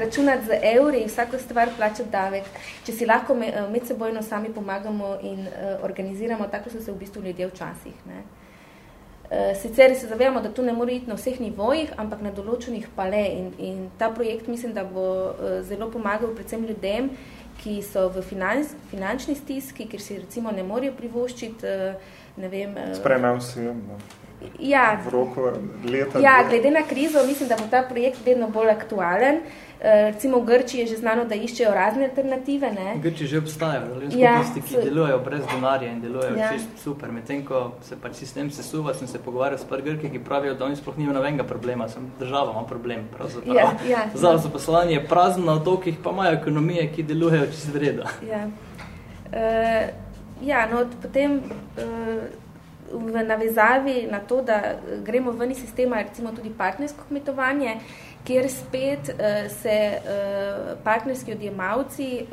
računati z evri in vsako stvar plačati davek. Če si lahko me, eh, medsebojno sami pomagamo in eh, organiziramo, tako so se v bistvu ljudje včasih. Ne. Eh, Sicer se zavedamo, da to ne more iti na vseh nivojih, ampak na določenih pa le. In, in ta projekt mislim, da bo eh, zelo pomagal predvsem ljudem, ki so v financ, finančni stiski, ker si recimo ne morejo privoščiti, eh, ne vem... Sprej nam vsem, no. Ja, v roku leta. Ja, dve. glede na krizo, mislim, da bo ta projekt vedno bolj aktualen. Eh, Recimo v Grčiji je že znano, da iščejo razne alternative. Ne? Grči že obstajajo, ljudje Ja, skupnosti, ki so- delujejo brez denarja in delujejo Ja. ja. čist super. Medtem, ko se pač sistem sesuva, sem se pogovarjal s par Grki, ki pravijo, da oni sploh nimajo nobenega problema, sem država ima problem. Pravzaprav. Ja, ja. Za zaposlovanje je prazno na otokih, pa imajo ekonomije, ki delujejo čist v redu. Ja. Uh, ja, no, potem uh, v navezavi na to, da eh, gremo ven iz sistema, recimo tudi partnersko kmetovanje, kjer spet uh, se uh, partnerski odjemalci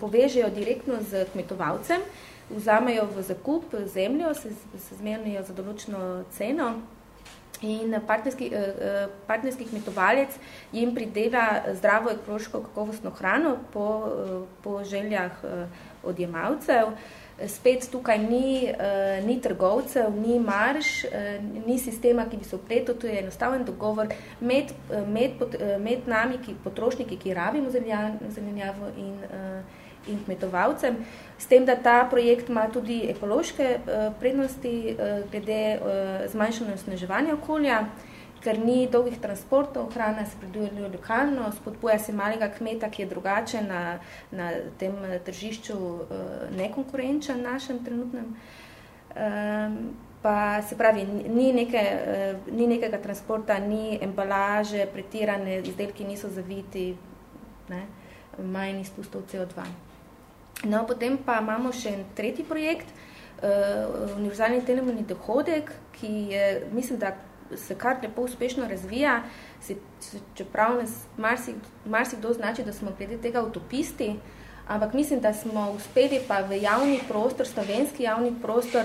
povežejo direktno z kmetovalcem, vzamejo v zakup zemljo, se, se zmenijo za določeno ceno In partnerski, eh, eh, partnerski kmetovalec jim pridela zdravo ekološko kakovostno hrano po, eh, po željah eh, odjemalcev. Spet tukaj ni, eh, ni trgovcev, ni marš, eh, ni sistema, ki bi se upletel, to je enostaven dogovor med, eh, med, pot- med nami, ki, potrošniki, ki rabimo zelenja- zelenjavo in, eh, in kmetovalcem, s tem, da ta projekt ima tudi ekološke eh, prednosti eh, glede eh, zmanjšanja osneževanja okolja, ker ni dolgih transportov, hrana se prideluje lokalno, spodbuja se malega kmeta, ki je drugače na, na tem eh, tržišču eh, nekonkurenčen našem trenutnem. Um, pa se pravi, ni, neke, uh, ni nekega transporta, ni embalaže, pretirane izdelki niso zaviti, ne, manj izpustov CO2. No, potem pa imamo še en tretji projekt, uh, univerzalni temeljni dohodek, ki je, mislim, da se kar lepo uspešno razvija, se, čeprav nas marsi, marsikdo znači, da smo glede tega utopisti, ampak mislim, da smo uspeli pa v javni prostor, slovenski javni prostor,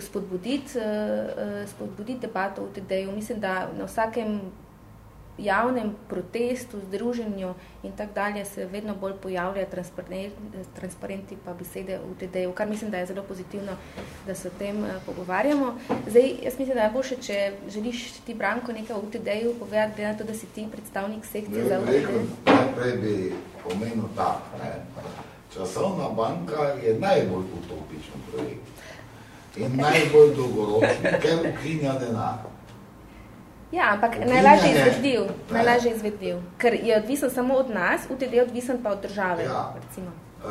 spodbuditi, uh, spodbuditi debato v TD-ju. Mislim, da na vsakem javnem protestu, združenju in tak dalje se vedno bolj pojavljajo transparenti, transparenti pa besede v TD-ju, kar mislim, da je zelo pozitivno, da se o tem uh, pogovarjamo. Zdaj, jaz mislim, da je najboljše, če želiš ti, Branko, nekaj v TD-ju povedati, glede na to, da si ti predstavnik sekcije za Rekel, UTD. najprej bi omenil tak, ne. časovna banka je najbolj utopičen projekt in najbolj dolgoročen, ker ukinja denar. Ja, ampak najlažje izvedljiv, Ne. najlažje izvedljiv, ker je odvisen samo od nas, UTD je odvisen pa od države, Ja. recimo. Uh,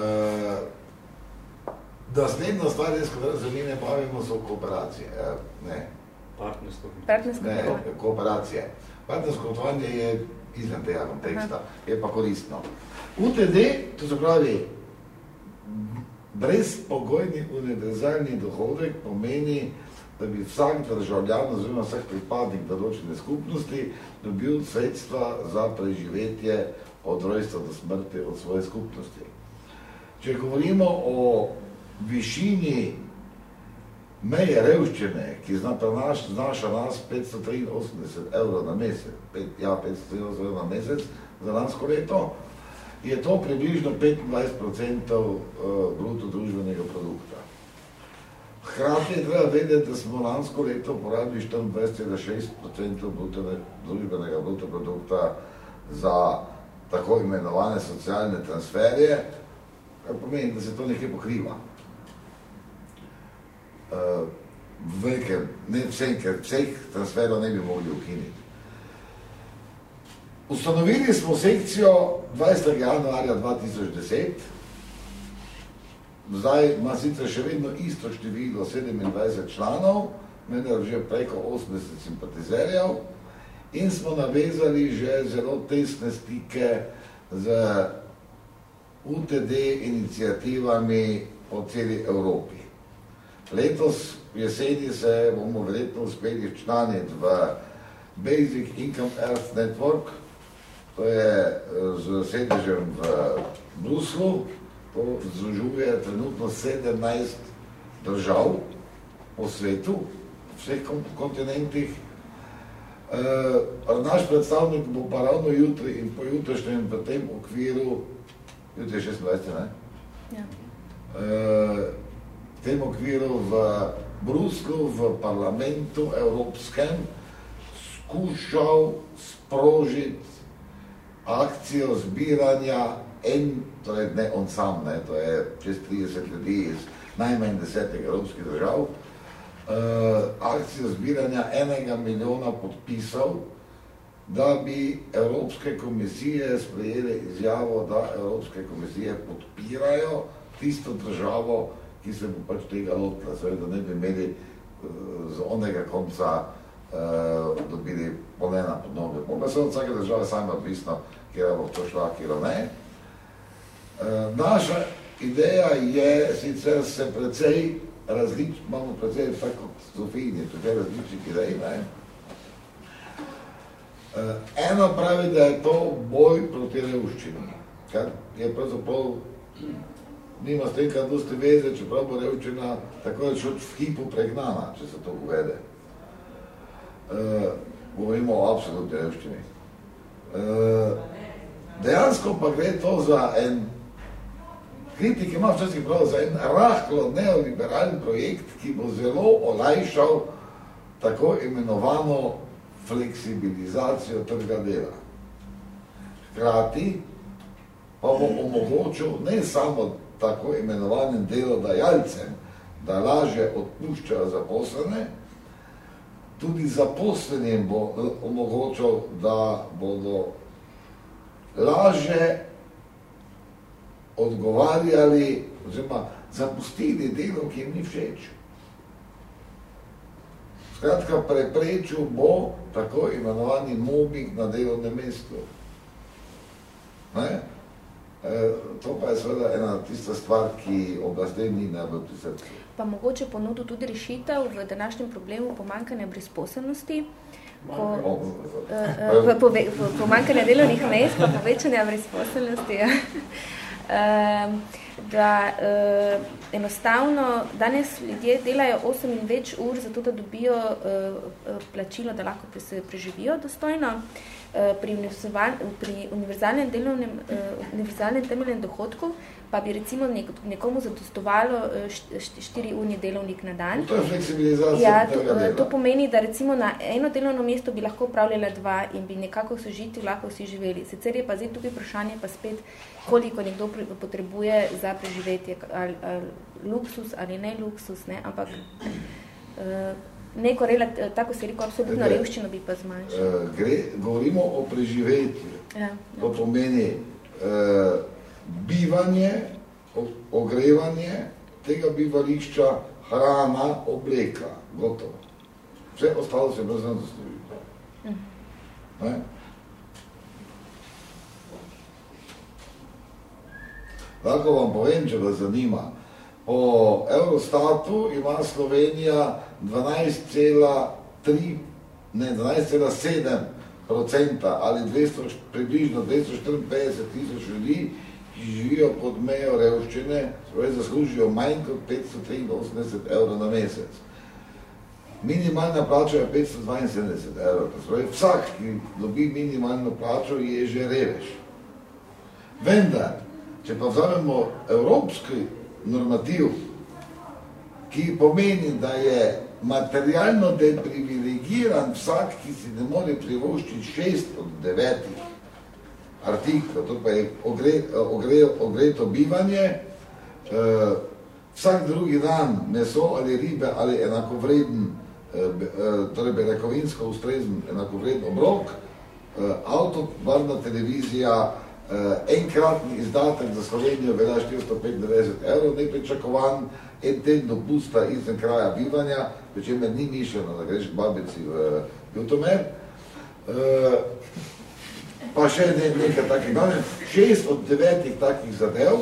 naslednja stvar, jaz, katero se mi ne bavimo, so kooperacije. eh, Ne, Partnerstvo. Partnersko ne, kooperacije. Partnersko potovanje je izven tega konteksta, je pa koristno. UTD, to se pravi, brezpogojni univerzalni dohodek pomeni, da bi vsak državljan oziroma vsak pripadnik določene skupnosti dobil sredstva za preživetje od rojstva do smrti od svoje skupnosti. Če govorimo o višini meje revščine, ki zna, prenaš, znaša nas 583 evrov na mesec, pet, ja, 583 evrov na mesec za lansko leto, je to približno 25% eh, bruto družbenega produkta. Hkrati je treba vedeti, da smo lansko leto porabili 24,6% bruto- družbenega bruto produkta za tako imenovane socialne transferje, kar pomeni, da se to nekaj pokriva. Uh, velikem, ne vsem, ker vseh transferov ne bi mogli ukiniti. Ustanovili smo sekcijo 20. januarja 2010, zdaj ima sicer še vedno isto število 27 članov, mene že preko 80 simpatizerjev in smo navezali že zelo tesne stike z UTD inicijativami po celi Evropi. Letos jeseni se bomo verjetno uspeli včlaniti v Basic Income Earth Network, to je eh, z sedežem v Bruslu, to združuje trenutno 17 držav po svetu, v vseh kon- kontinentih. Uh, naš predstavnik bo pa ravno jutri in pojutrišnjem v tem okviru, jutri je 26, ne? Ja. Eh, v tem okviru v Bruslu, v parlamentu evropskem, skušal sprožiti akcijo zbiranja en, torej ne on sam, ne, to je čez 30 ljudi iz najmanj desetih evropskih držav, eh, akcijo zbiranja enega milijona podpisov, da bi Evropske komisije sprejele izjavo, da Evropske komisije podpirajo tisto državo, ki se bo pač tega lotila, seveda ne bi imeli eh, z onega konca eh, dobili polena pod noge. Pa se od vsake države sama odvisno, kjer bo to šla, kjer ne. Eh, naša ideja je sicer se precej različ, imamo precej tako kot Sofijni, precej različnih idej, ne? Eh, Eno pravi, da je to boj proti revščini, kar je pravzaprav nima s tem, kaj dosti veze, čeprav bo revščina tako reč v hipu pregnana, če se to uvede. E, govorimo o absolutni revščini. E, dejansko pa gre to za en, kritik ima včasih prav, za en rahlo neoliberalni projekt, ki bo zelo olajšal tako imenovano fleksibilizacijo trga dela. Hkrati pa bo omogočil ne samo tako imenovanim delodajalcem, da lažje odpuščajo zaposlene, tudi zaposlenim bo omogočil, da bodo lažje odgovarjali oziroma zapustili delo, ki jim ni všeč. Skratka, preprečil bo tako imenovani mobbing na delovnem mestu. Ne? E, to pa je seveda ena tista stvar, ki oblasti ni najbolj pri srcu. Pa mogoče ponudil tudi rešitev v današnjem problemu pomankanja brezposobnosti, ko, O, eh, eh, v, pove, v pomankanja delovnih mest, pa povečanja brezposobnosti. Ja. Um, da uh, enostavno danes ljudje delajo 8 in več ur zato, da dobijo uh, plačilo, da lahko se preživijo dostojno. Pri, pri univerzalnem, delovnem, univerzalnem temeljnem dohodku pa bi recimo nek, nekomu zadostovalo štiri urni delovnik na dan. To je fleksibilizacija. Ja, to, to pomeni, da recimo na eno delovno mesto bi lahko upravljala dva in bi nekako sožiti lahko vsi živeli. Sicer je pa zdaj tukaj vprašanje pa spet, koliko nekdo potrebuje za preživetje, ali, ali luksus ali ne luksus, ne? ampak uh, neko relat, tako se rekel, absolutno revščino bi pa zmanjšal. Uh, gre, govorimo o preživetju. Ja, ja. To pomeni uh, bivanje, ogrevanje tega bivališča, hrana, obleka, gotovo. Vse ostalo se brez nas zasluži. Mm. Lahko vam povem, če vas zanima, Po Eurostatu ima Slovenija 12,3, ne 12,7 procenta ali 200, približno 254 tisoč ljudi, ki živijo pod mejo revščine, svoje zaslužijo manj kot 583 evrov na mesec. Minimalna plača je 572 evrov, svoje vsak, ki dobi minimalno plačo, je že revež. Vendar, če pa vzamemo evropski normativ, ki pomeni, da je materialno deprivilegiran vsak, ki si ne more privoščiti šest od devetih artiklov, to pa je ogreto ogre, ogre, bivanje, uh, vsak drugi dan meso ali ribe ali enakovreden, uh, torej beljakovinsko ustrezen enakovreden obrok, uh, avto, varna televizija, enkratni izdatek za Slovenijo velja 495 evrov, nepričakovan, en teden dopusta izven kraja bivanja, pri čemer ni mišljeno, da greš babici v Jutomer. Uh, pa še ne, nekaj takih, no, šest od devetih takih zadev,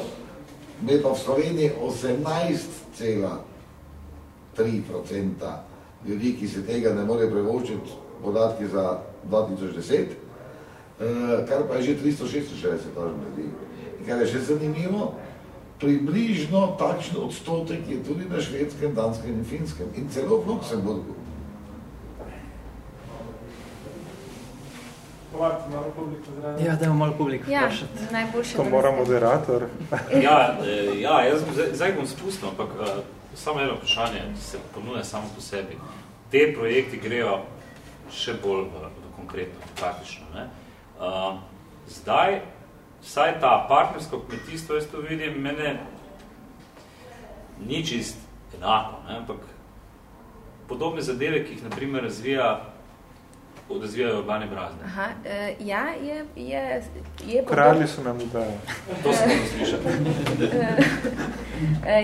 me pa v Sloveniji 18,3% ljudi, ki se tega ne more prevočiti, podatki za 2010, Eh, kar pa je že 366 ljudi. In kar je še zanimivo, približno takšen odstotek je tudi na švedskem, danskem in finskem in celo v Luksemburgu. Ja, da malo publiko ja, najboljše. To mora moderator. ja, eh, ja, jaz zdaj, zdaj bom spustil, ampak uh, samo eno vprašanje se ponuja samo po sebi. Te projekti grejo še bolj v, v konkretno, praktično. Ne? Uh, Uh, zdaj, vsaj ta partnersko kmetijstvo, jaz to vidim, mene ni čist enako, ne? ampak podobne zadeve, ki jih naprimer razvija odrazvijajo urbane brazne. Aha, uh, ja, je, je, je Kralji so nam ideje. To smo slišali.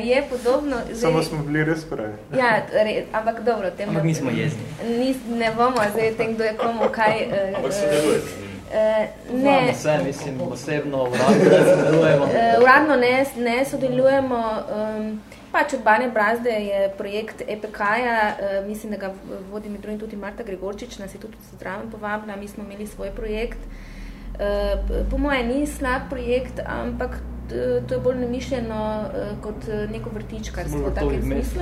je podobno... Zdaj, Samo smo bili res pravi. Ja, re, ampak dobro. Tem, ampak nismo jezni. Nis, ne bomo zdaj tem, kdo je komu kaj... Uh, ampak se delujete. Uh, ne. Vse, mislim, osebno, uradno ne sodelujemo. Uh, uradno ne, ne sodelujemo. Um, pač Urbane brazde je projekt EPK-ja, uh, mislim, da ga vodi med drugim tudi Marta Gregorčič, nas je tudi zdravim povabila, mi smo imeli svoj projekt. Uh, po moje ni slab projekt, ampak to je bolj namišljeno eh, kot eh, neko vrtičkarstvo v takem smislu.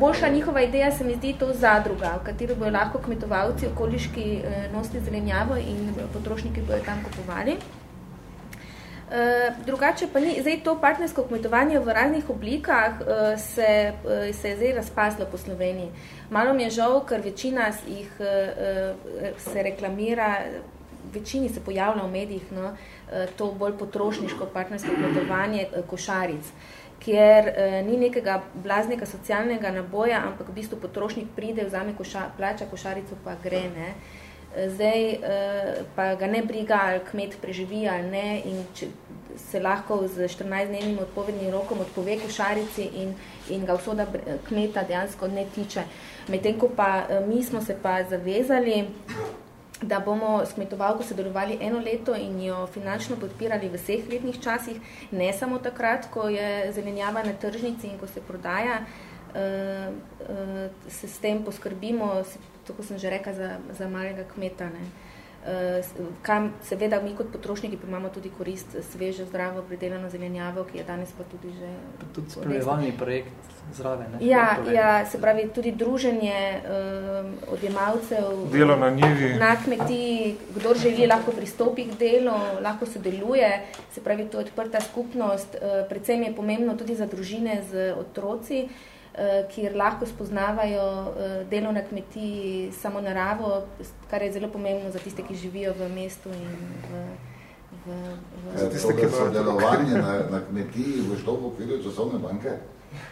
Boljša njihova ideja se mi zdi to zadruga, v kateri bojo lahko kmetovalci okoliški nosili zelenjavo in potrošniki bojo tam kupovali. Drugače pa ni, zdaj to partnersko kmetovanje v raznih oblikah se, se je zdaj razpaslo po Sloveniji. Malo mi je žal, ker večina jih se reklamira, večini se pojavlja v medijih, no, Eh, to bolj potrošniško partnersko kmetovanje eh, košaric, kjer eh, ni nekega blaznega socialnega naboja, ampak v bistvu potrošnik pride, vzame koša, plača košarico, pa gre. Ne. Zdaj pa ga ne briga, ali kmet preživi ali ne in če se lahko z 14-dnevnim odpovednim rokom odpove košarici in, in ga vsoda kmeta dejansko ne tiče. Medtem ko pa mi smo se pa zavezali, da bomo s kmetovalko sodelovali eno leto in jo finančno podpirali v vseh letnih časih, ne samo takrat, ko je zelenjava na tržnici in ko se prodaja, uh, uh, se s tem poskrbimo, tako sem že rekla, za, za malega kmeta. Ne. Uh, kam seveda mi kot potrošniki pa imamo tudi korist svežo, zdravo, predelano zelenjavo, ki je danes pa tudi že... Tudi spremljevalni projekt zraven. Ne? Ja, ja, se pravi tudi druženje um, odjemalcev. Delo na njivi. Na kmetiji, kdor želi, lahko pristopi k delu, lahko sodeluje, se pravi, to je odprta skupnost. Uh, predvsem je pomembno tudi za družine z otroci, uh, kjer lahko spoznavajo uh, delo na kmetiji samo naravo, kar je zelo pomembno za tiste, ki živijo v mestu in v V, v... Ja, tiste, ki sodelovanje na, na kmetiji v što v okviru časovne banke?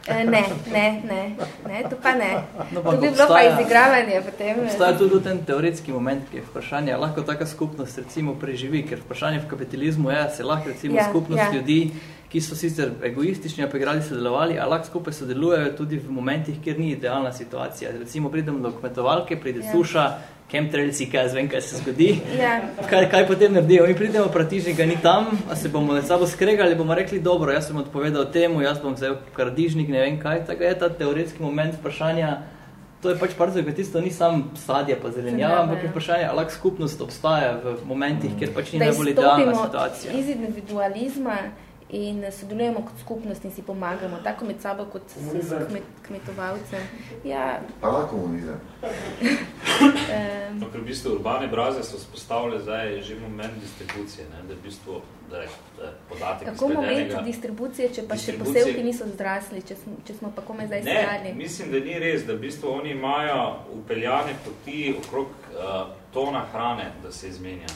E, ne, ne, ne, ne, to pa ne. No, pa to bi bilo pa izigravanje potem. Obstaja tudi ten teoretski moment, ki je vprašanje, lahko taka skupnost recimo preživi, ker vprašanje v kapitalizmu je, se lahko recimo ja, skupnost ja. ljudi, ki so sicer egoistični, pa igrali sodelovali, a lahko skupaj sodelujejo tudi v momentih, kjer ni idealna situacija. Recimo pridem do kmetovalke, pride ja. suša, chemtrailsi, kaj jaz vem, kaj se zgodi. Ja. Kaj, kaj potem naredijo? Mi pridemo pratižnik, ga ni tam, a se bomo med sabo skregali, bomo rekli, dobro, jaz sem odpovedal temu, jaz bom vzel kardižnik, ne vem kaj. Tako je ta teoretski moment vprašanja, to je pač par zelo, tisto ni sam sadje pa zelenjava, ampak je vprašanje, ali skupnost obstaja v momentih, kjer pač ni najbolj idealna situacija. iz individualizma in sodelujemo kot skupnost in si pomagamo, tako med sabo kot s kmet, kmetovalcem. Ja. Hvala komunizem. no, ker v bistvu urbane braze so spostavile zdaj že moment distribucije, ne? da je v bistvu da je, da je podatek Kako moment distribucije, če pa distribucije... še posevki niso zdrasli, če smo, če smo pa kome zdaj Ne, mislim, da ni res, da v bistvu oni imajo upeljane poti okrog uh, tona hrane, da se izmenja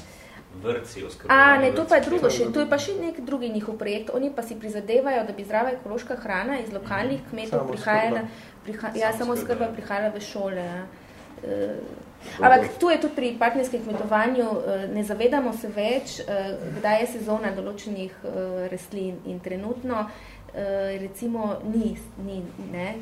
vrci A, ne, to pa je drugo še, to je pa še nek drugi njihov projekt. Oni pa si prizadevajo, da bi zdrava ekološka hrana iz lokalnih mhm. kmetov prihajala, priha, ja, samo skrba prihajala v šole. Ja. Uh, ampak tu je tudi pri partnerskem kmetovanju, uh, ne zavedamo se več, uh, kdaj je sezona določenih uh, rastlin in trenutno uh, recimo ni, ni ne,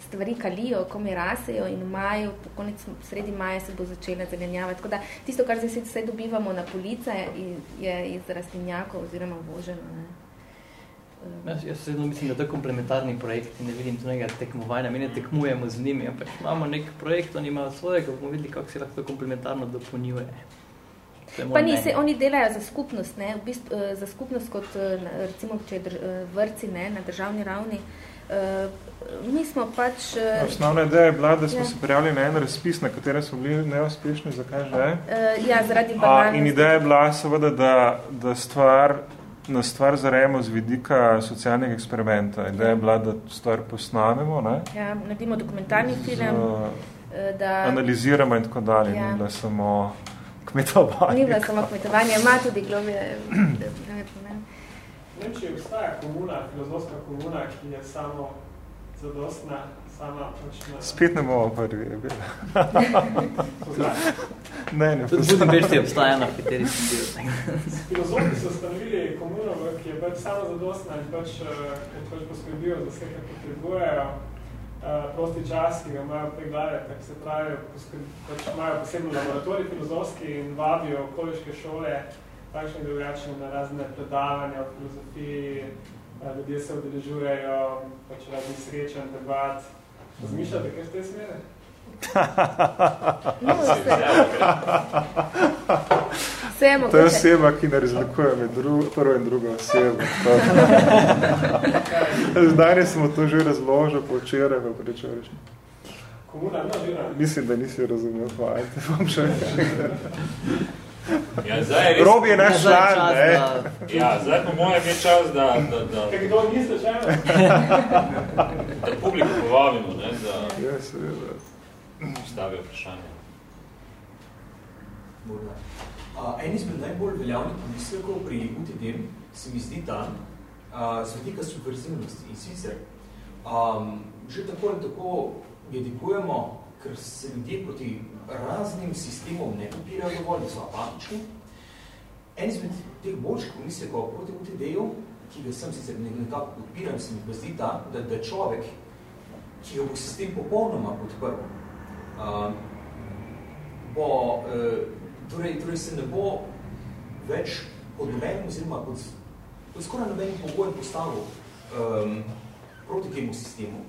stvari kalijo, ko mi rasejo in v maju, po konec sredi maja se bo začela zelenjava. Tako da tisto, kar zdaj vse dobivamo na police, je iz rastlinjakov oziroma uvoženo. Ne. Eh. Jaz, jaz sedno mislim, da to je komplementarni projekt in ne vidim tu nekega tekmovanja. Mi ne tekmujemo z njimi, ampak imamo nek projekt, oni imajo svojega, bomo videli, kako se lahko komplementarno dopolnjuje. Pa ni, se, oni delajo za skupnost, ne, v bistvu, eh, za skupnost kot recimo, če je vrci ne, na državni ravni, mi smo pač... Uh, Osnovna ideja je bila, da smo ja. se prijavili na en razpis, na katerem smo bili neuspešni, zakaj že? Uh, ja, zaradi banalnosti. In ideja je bila seveda, da, da stvar, na stvar zarejemo z vidika socialnih eksperimenta. Ideja je bila, da stvar posnamemo, ne? Ja, naredimo dokumentarni film, z, da... Analiziramo in tako dalje, ja. ni bila samo kmetovanje. Ni bila samo kmetovanje, ima tudi globje, ne pomeni. Nemčiji obstaja komuna, filozofska komuna, ki je samo zadostna, sama počna... Spet ne bomo prvi, je bila. ne, ne Tudi Budimpešti obstaja na kateri sem bil. Filozofi so ustanovili komuno, ki je pač samo zadostna in pač, eh, pač poskrbijo za vse, kar potrebujejo. Uh, prosti čas, ki ga imajo preglade, tako se pravi, pač imajo posebno laboratorij filozofski in vabijo okoliške šole, takšne in drugačne na razne predavanja o filozofiji, ljudje se udeležujejo, pač razni srečen, debat. Zmišljate, kaj ste smere? no, to je oseba, ki ne razlikuje med dru prvo in drugo osebo. Zdaj smo to že razložili po včeraj, v prečerajšnji. Komuna, no, Mislim, da nisi razumel, hvala. Bom še Ja, zdaj res... Robi je naš član, ne? Ja, zdaj po mojem je čas, da... da, da... Kaj kdo ni slučajno? da publiko povabimo, ne, da... Ja, seveda. Stavijo vprašanje. Morda. Uh, en izmed najbolj veljavnih pomislekov pri UTD se mi zdi ta, uh, z vidika subverzivnosti. In sicer, um, že tako in tako jedikujemo, ker se ljudje proti raznim sistemom ne upirajo dovolj, da so apatični. En izmed teh boljših pomislekov proti UTD-ju, ki ga sem sicer nekako podpiram, se mi pa zdi ta, da, da človek, ki ga bo sistem popolnoma podprl, uh, bo, uh, torej, torej se ne bo več pod nobenim, oziroma pod, pod skoraj nobenim pogojem postavil um, proti temu sistemu,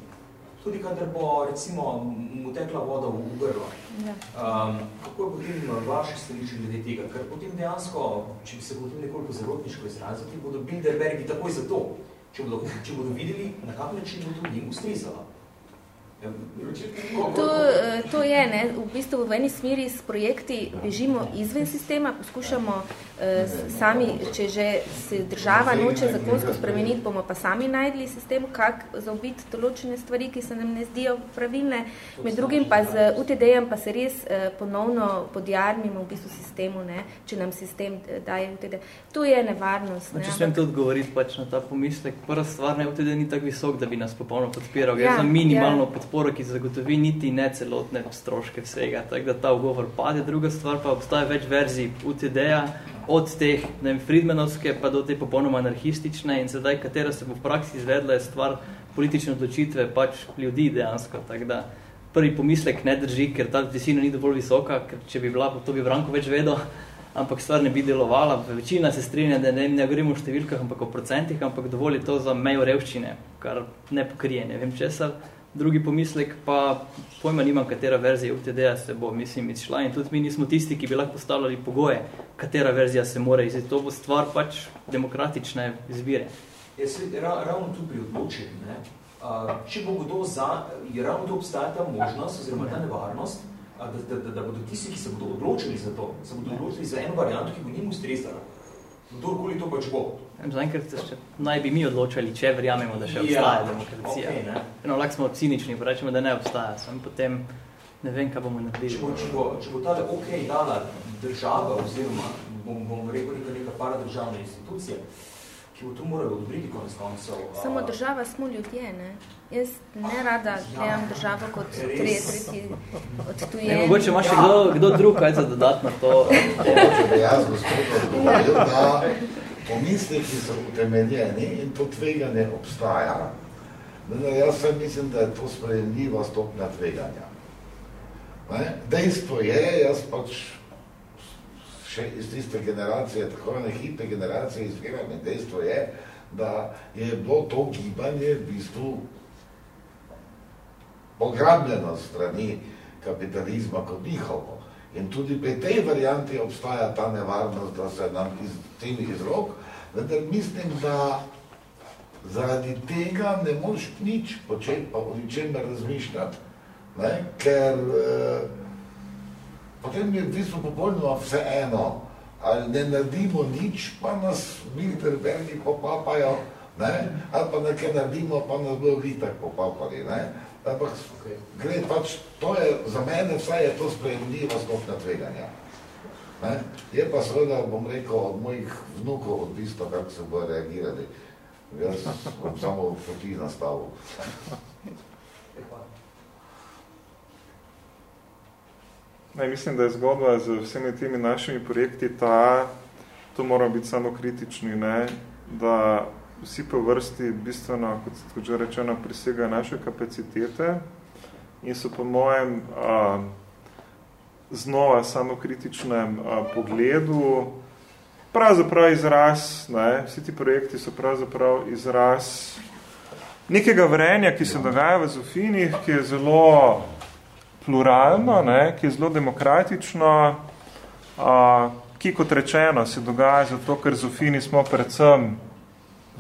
tudi kadar bo recimo mu tekla voda v grlo. Ja. Um, kako je potem vaše stališče glede tega? Ker potem dejansko, če bi se potem nekoliko zarotniško izraziti, bodo Bilderbergi takoj za to, če bodo, če bodo videli, na kak način bo to njim ustrezala. To, eh, to je, ne, v bistvu v eni smeri s projekti bežimo izven sistema, poskušamo eh, sami, če že se država noče zakonsko spremeniti, bomo pa sami najdli sistem, kak zaobiti določene stvari, ki se nam ne zdijo pravilne. Med drugim pa z UTD-jem pa se res eh, ponovno podjarmimo v bistvu sistemu, ne, če nam sistem eh, daje UTD. To je nevarnost. No, Ne, če smem tudi odgovoriti pač na ta pomislek, prva stvar ne UTD ni tako visok, da bi nas popolno podpiral. Gre Ja, za minimalno ja. podporo, ki zagotovi niti ne celotne stroške vsega. Tako da ta ugovor pade. Druga stvar pa obstaja več verzij UTD-ja, od teh ne vem, Friedmanovske pa do te popolnoma anarhistične in sedaj, katera se bo v praksi izvedla, je stvar politične odločitve pač ljudi dejansko. Tako da prvi pomislek ne drži, ker ta visina ni dovolj visoka, ker če bi bila, to bi Branko več vedel, ampak stvar ne bi delovala. Večina se strinja, da ne, ne govorimo o številkah, ampak o procentih, ampak dovolj je to za mejo revščine, kar ne pokrije, ne vem česa. Drugi pomislek pa pojma nimam, katera verzija UTD-ja se bo, mislim, izšla in tudi mi nismo tisti, ki bi lahko postavljali pogoje, katera verzija se mora iziti. To bo stvar pač demokratične izbire. Jaz se ra, ravno tu pri odločenju, ne, a, če bo kdo za, je ravno tu obstaja ta možnost oziroma ta nevarnost, a, da, da, da bodo tisti, ki se bodo odločili za to, se bodo odločili za eno varianto, ki bo njim ustrezala. Kdorkoli to pač bo. Zaenkrat naj bi mi odločali, če verjamemo, da še Ja, obstaja demokracija. okej, ne. no, lahko smo cinični, pa rečemo, da ne obstaja. Sem potem ne vem, kaj bomo naredili. Če bo, če bo, če bo tale ok dala država oziroma bom, bom rekel neka, paradržavna institucija, ki bo to morala odobriti konec koncev. Samo država smo ljudje, ne? Jaz ne rada gledam državo kot Res. tre, tretji Ne, mogoče imaš še kdo, kdo drug kaj za dodatno to. Če bi jaz gospod odgovoril, da pomisleki so utemeljeni in to tveganje obstaja. Vendar jaz sem mislim, da je to sprejemljiva stopnja tveganja. Ne? Dejstvo je, jaz pač še iz tiste generacije, tako ne hipe generacije izviram in dejstvo je, da je bilo to gibanje v bistvu pograbljeno strani kapitalizma kot njihovo. In tudi pri tej varianti obstaja ta nevarnost, da se nam iz, tem iz rok, vendar mislim, da zaradi tega ne moreš nič početi, pa o ničemer razmišljati, ne? ker eh, potem je v bistvu popolnoma vse eno, ali ne naredimo nič, pa nas Bilderbergi popapajo, ne? ali pa nekaj naredimo, pa nas bojo itak popapali. Ne? Ampak Okay. gre pač, to je, za mene vsaj je to sprejemljiva stopnja tveganja. Ne? Je pa seveda, bom rekel, od mojih vnukov odvisno, kako se bodo reagirali. Jaz bom samo poti nastavil. Ne, mislim, da je zgodba z vsemi temi našimi projekti ta, to moramo biti samo kritični, ne, da vsi po vrsti bistveno, kot, kot že rečeno, presegajo naše kapacitete in so po mojem a, znova samo kritičnem a, pogledu pravzaprav izraz, ne, vsi ti projekti so pravzaprav izraz nekega vrenja, ki se dogaja v Zofinih, ki je zelo pluralno, ne, ki je zelo demokratično, a, ki, kot rečeno, se dogaja zato, ker Zofini smo predvsem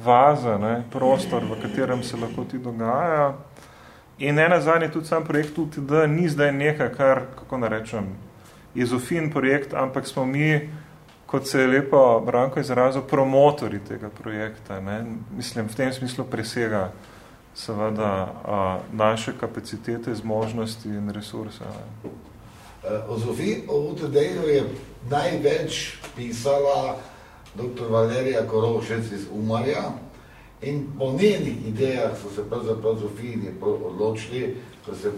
vaza, ne, prostor, v katerem se lahko ti dogaja. In ena zadnje tudi sam projekt UTD ni zdaj nekaj, kar, kako narečem, je Zofin projekt, ampak smo mi, kot se je lepo Branko izrazil, promotori tega projekta. Ne. Mislim, v tem smislu presega seveda a, naše kapacitete, zmožnosti in resurse. Ne. O Zofiji, o UTD-ju je največ pisala dr. Valerija Korošec iz Umarja in po njenih idejah so se pravzaprav Zofijini odločili, ko se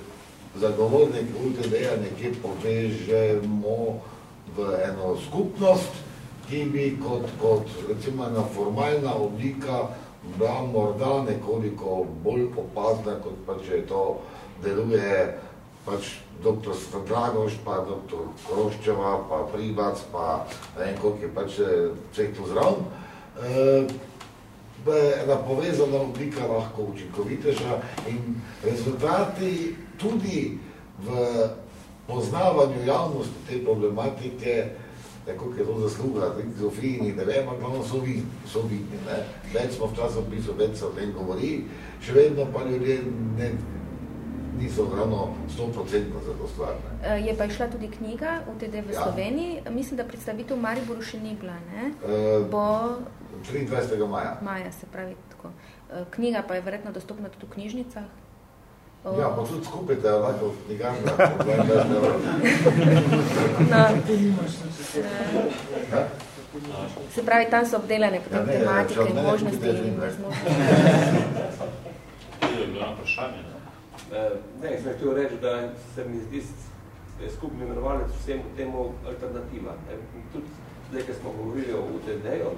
zagovornik UTD-ja nekje povežemo v eno skupnost, ki bi kot, kot recimo ena formalna oblika bila morda nekoliko bolj opazna, kot pa če to deluje pač dr. Dragoš, pa dr. Kroščeva, pa Pribac, pa ne vem, koliko je pač eh, vseh tu zraven. E, ena povezana oblika lahko učinkoviteža in rezultati tudi v poznavanju javnosti te problematike Neko, je to zasluga, Zofijini, ne vem, ampak so vidni, so vidni, ne. Več smo v časopisu, več se o tem govori, še vedno pa ljudje ne, niso ravno 100% za to stvar. Ne. Eh, je pa išla tudi knjiga UTD v ja. Sloveniji, mislim, da predstavitev Mariboru še ni bila, ne? Uh, Bo... 23. maja. Maja, se pravi tako. Eh, knjiga pa je verjetno dostopna tudi v knjižnicah. Ja, pa tudi skupaj, da je lahko knjigarna, po 22 evrov. Se pravi, tam so obdelane potem ja, tematike in možnosti in nezmožnosti. To je bilo vprašanje, ne? Ne, sem htio reči, da se mi zdi skupni imenovalec vsem temu alternativa. Ne? Tudi zdaj, ko smo govorili o UTD-ju,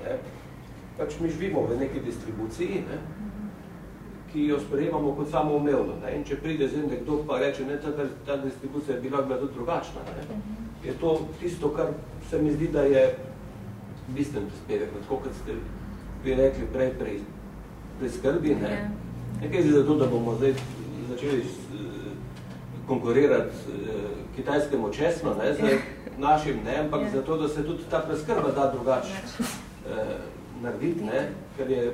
pač mi živimo v neki distribuciji, ne? Ki jo sprejemamo kot samo umevno. Ne? In če pride zdaj nekdo pa reče, ne, ta, ta distribucija je bila, tudi drugačna, ne? je to tisto, kar se mi zdi, da je bistven prispevek, tako kot ste bi rekli prej pri, pri skrbi. Ne? Ja. Nekaj zdi zato, da bomo zdaj začeli konkurirati eh, kitajskemu česno, ne, z našim, ne, ampak ja. zato, da se tudi ta preskrba da drugače eh, narediti, ne, ker je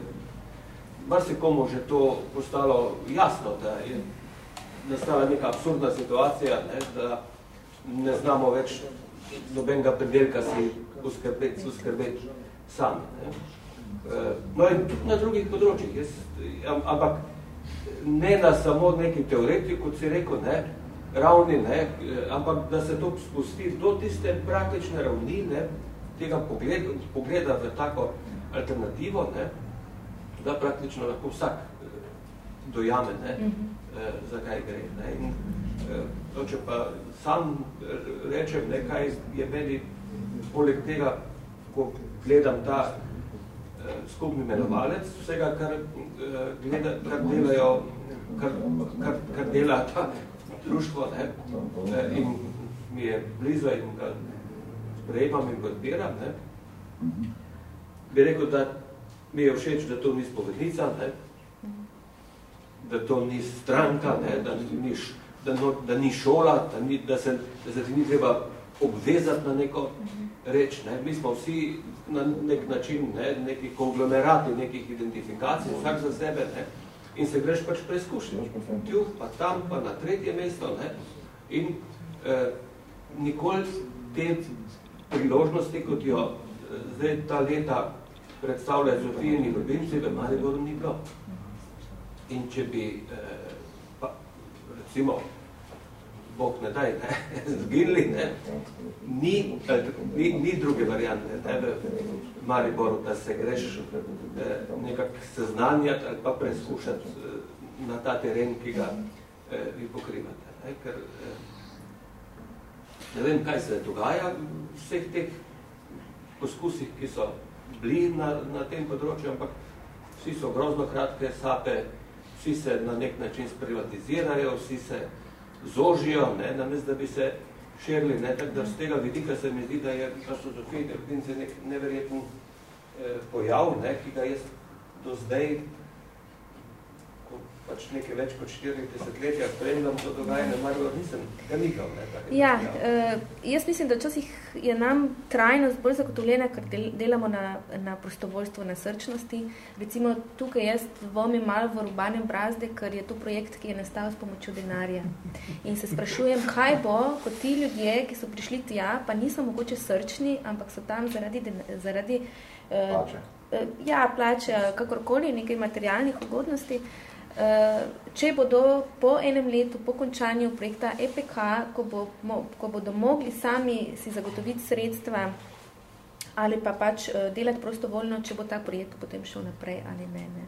bar se komu že to postalo jasno, da je nastala neka absurdna situacija, ne, da ne znamo več nobenega predelka si uskrbeti, uskrbeti sami. Ne. Eh, no in tudi na drugih področjih, jaz, ampak ne na samo neki teoretik, kot si rekel, ne, ravni, ne, eh, ampak da se to spusti do tiste praktične ravni, ne, tega pogleda, pogleda v tako alternativo, ne, da praktično lahko vsak eh, dojame, ne, mm -hmm. zakaj gre. Ne. In, to, če pa sam rečem, ne, kaj je meni poleg tega, ko gledam ta skupni imenovalec vsega, kar, gleda, kar delajo, kar, kar, kar dela ta društvo ne, in mi je blizu in ga sprejemam in podpiram, ne, bi rekel, da mi je všeč, da to ni spovednica, ne, da to ni stranka, ne, da, ni, da, no, da ni šola, da, ni, da, se, da se ti ni treba obvezati na neko reč. Ne. Mi smo vsi na nek način ne, neki konglomerati nekih identifikacij, vsak za sebe, ne, in se greš pač preizkušniti. Tu, pa tam, pa na tretje mesto, ne, in eh, nikoli te priložnosti, kot jo eh, zdaj ta leta predstavljajo Zofijini ljubimci, v Mariboru ni bilo. In če bi, eh, pa, recimo, Bog ne daj, ne, zginili, ne, ni, ni, ni druge variante, ne, v Mariboru, da se greš eh, nekako seznanjati ali pa preskušati eh, na ta teren, ki ga eh, vi pokrivate. Ne, ker, eh, ne vem, kaj se dogaja v vseh teh poskusih, ki so bili na, na tem področju, ampak vsi so grozno kratke sape, vsi se na nek način sprivatizirajo, vsi se zožijo, ne, namest, da bi se širili. Ne, tak, da z tega vidika se mi zdi, da je filozofija definice nek neverjeten eh, pojav, ne, ki ga jaz do zdaj pač nekaj več kot 40 letja spremljam to dogajanje, malo nisem ga nikal. Ne, ja, uh, jaz mislim, da včasih je nam trajnost bolj zagotovljena, ker del, delamo na, na prostovoljstvo, na srčnosti. Recimo tukaj jaz dvomim malo v urbanem brazde, ker je to projekt, ki je nastal s pomočjo denarja. In se sprašujem, kaj bo, ko ti ljudje, ki so prišli tja, pa niso mogoče srčni, ampak so tam zaradi, zaradi uh, plače. Uh, ja, plače, kakorkoli, nekaj materialnih ugodnosti, Eh, če bodo po enem letu, po končanju projekta EPK, ko, bo, ko bodo mogli sami si zagotoviti sredstva ali pa pač eh, delati prostovoljno, če bo ta projekt potem šel naprej ali ne. ne.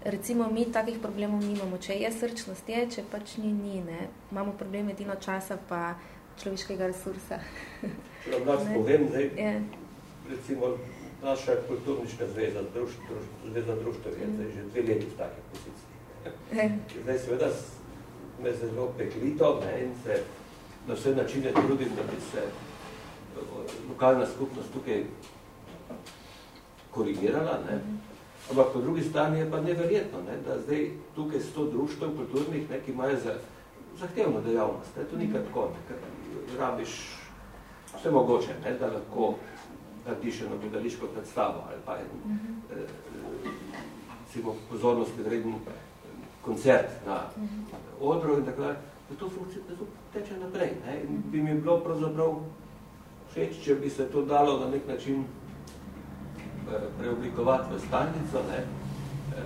Recimo, mi takih problemov nimamo. Če je srčnost, je, če pač ni, ni. Ne. Imamo problem edino časa pa človeškega resursa. Če vas povem, zdaj, je. recimo, naša kulturnička zveza, društv, društv, zveza društv je mm. že dve leti v takih poziciji. Zdaj seveda me zelo peklito ne, in se na vse načine trudim, da bi se lokalna skupnost tukaj korigirala. Ne. Ampak po drugi strani je pa neverjetno, ne, da zdaj tukaj sto društv kulturnih, ne, ki imajo za zahtevno dejavnost. Ne. To nikaj tako, ne, ker rabiš vse mogoče, ne, da lahko narediš eno gledališko predstavo ali pa en uh Mhm. -huh. eh, pozornost vreden koncert na Mhm. odru in tako da to funkcija da to teče naprej. Ne. In bi mi bilo pravzaprav všeč, če bi se to dalo na nek način eh, preoblikovati v stalnico. Ne. Eh,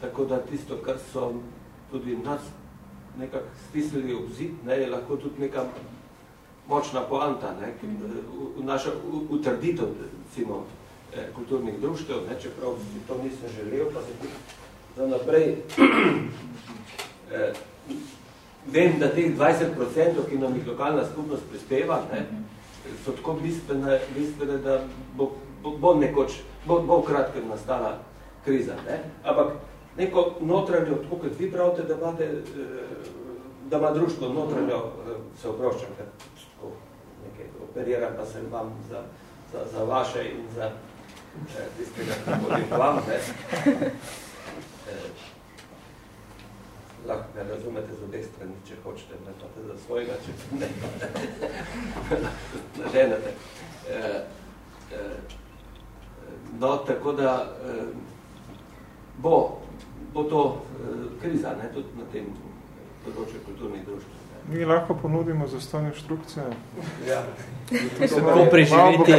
tako da tisto, kar so tudi nas nekako stisnili v zid, ne, je lahko tudi neka močna poanta, ne, ki, v, v naša utrditev, recimo, eh, kulturnih društev, ne, čeprav si to nisem želel, pa se tudi za naprej eh, vem, da teh 20%, ki nam jih lokalna skupnost prispeva, ne, so tako bistvene, bistvene da bo, bo, bo nekoč, bo, bo v kratkem nastala kriza. Ne. Ampak neko notranjo, tako kot vi pravite, da, imate, eh, da ima društvo notranjo, eh, se oproščam, ker tako nekaj operiram, pa sem vam za, za, za vaše in za eh, tistega, ki hodim vam. Ne. Eh, lahko me razumete z obeh strani, če hočete, ne pa za svojega, če ne, naženete. Eh, eh, no, tako da eh, bo, bo to eh, kriza, ne, tudi na tem področju kulturnih društv. Mi lahko ponudimo za stanje inštrukcije. Ja. Kako preživeti.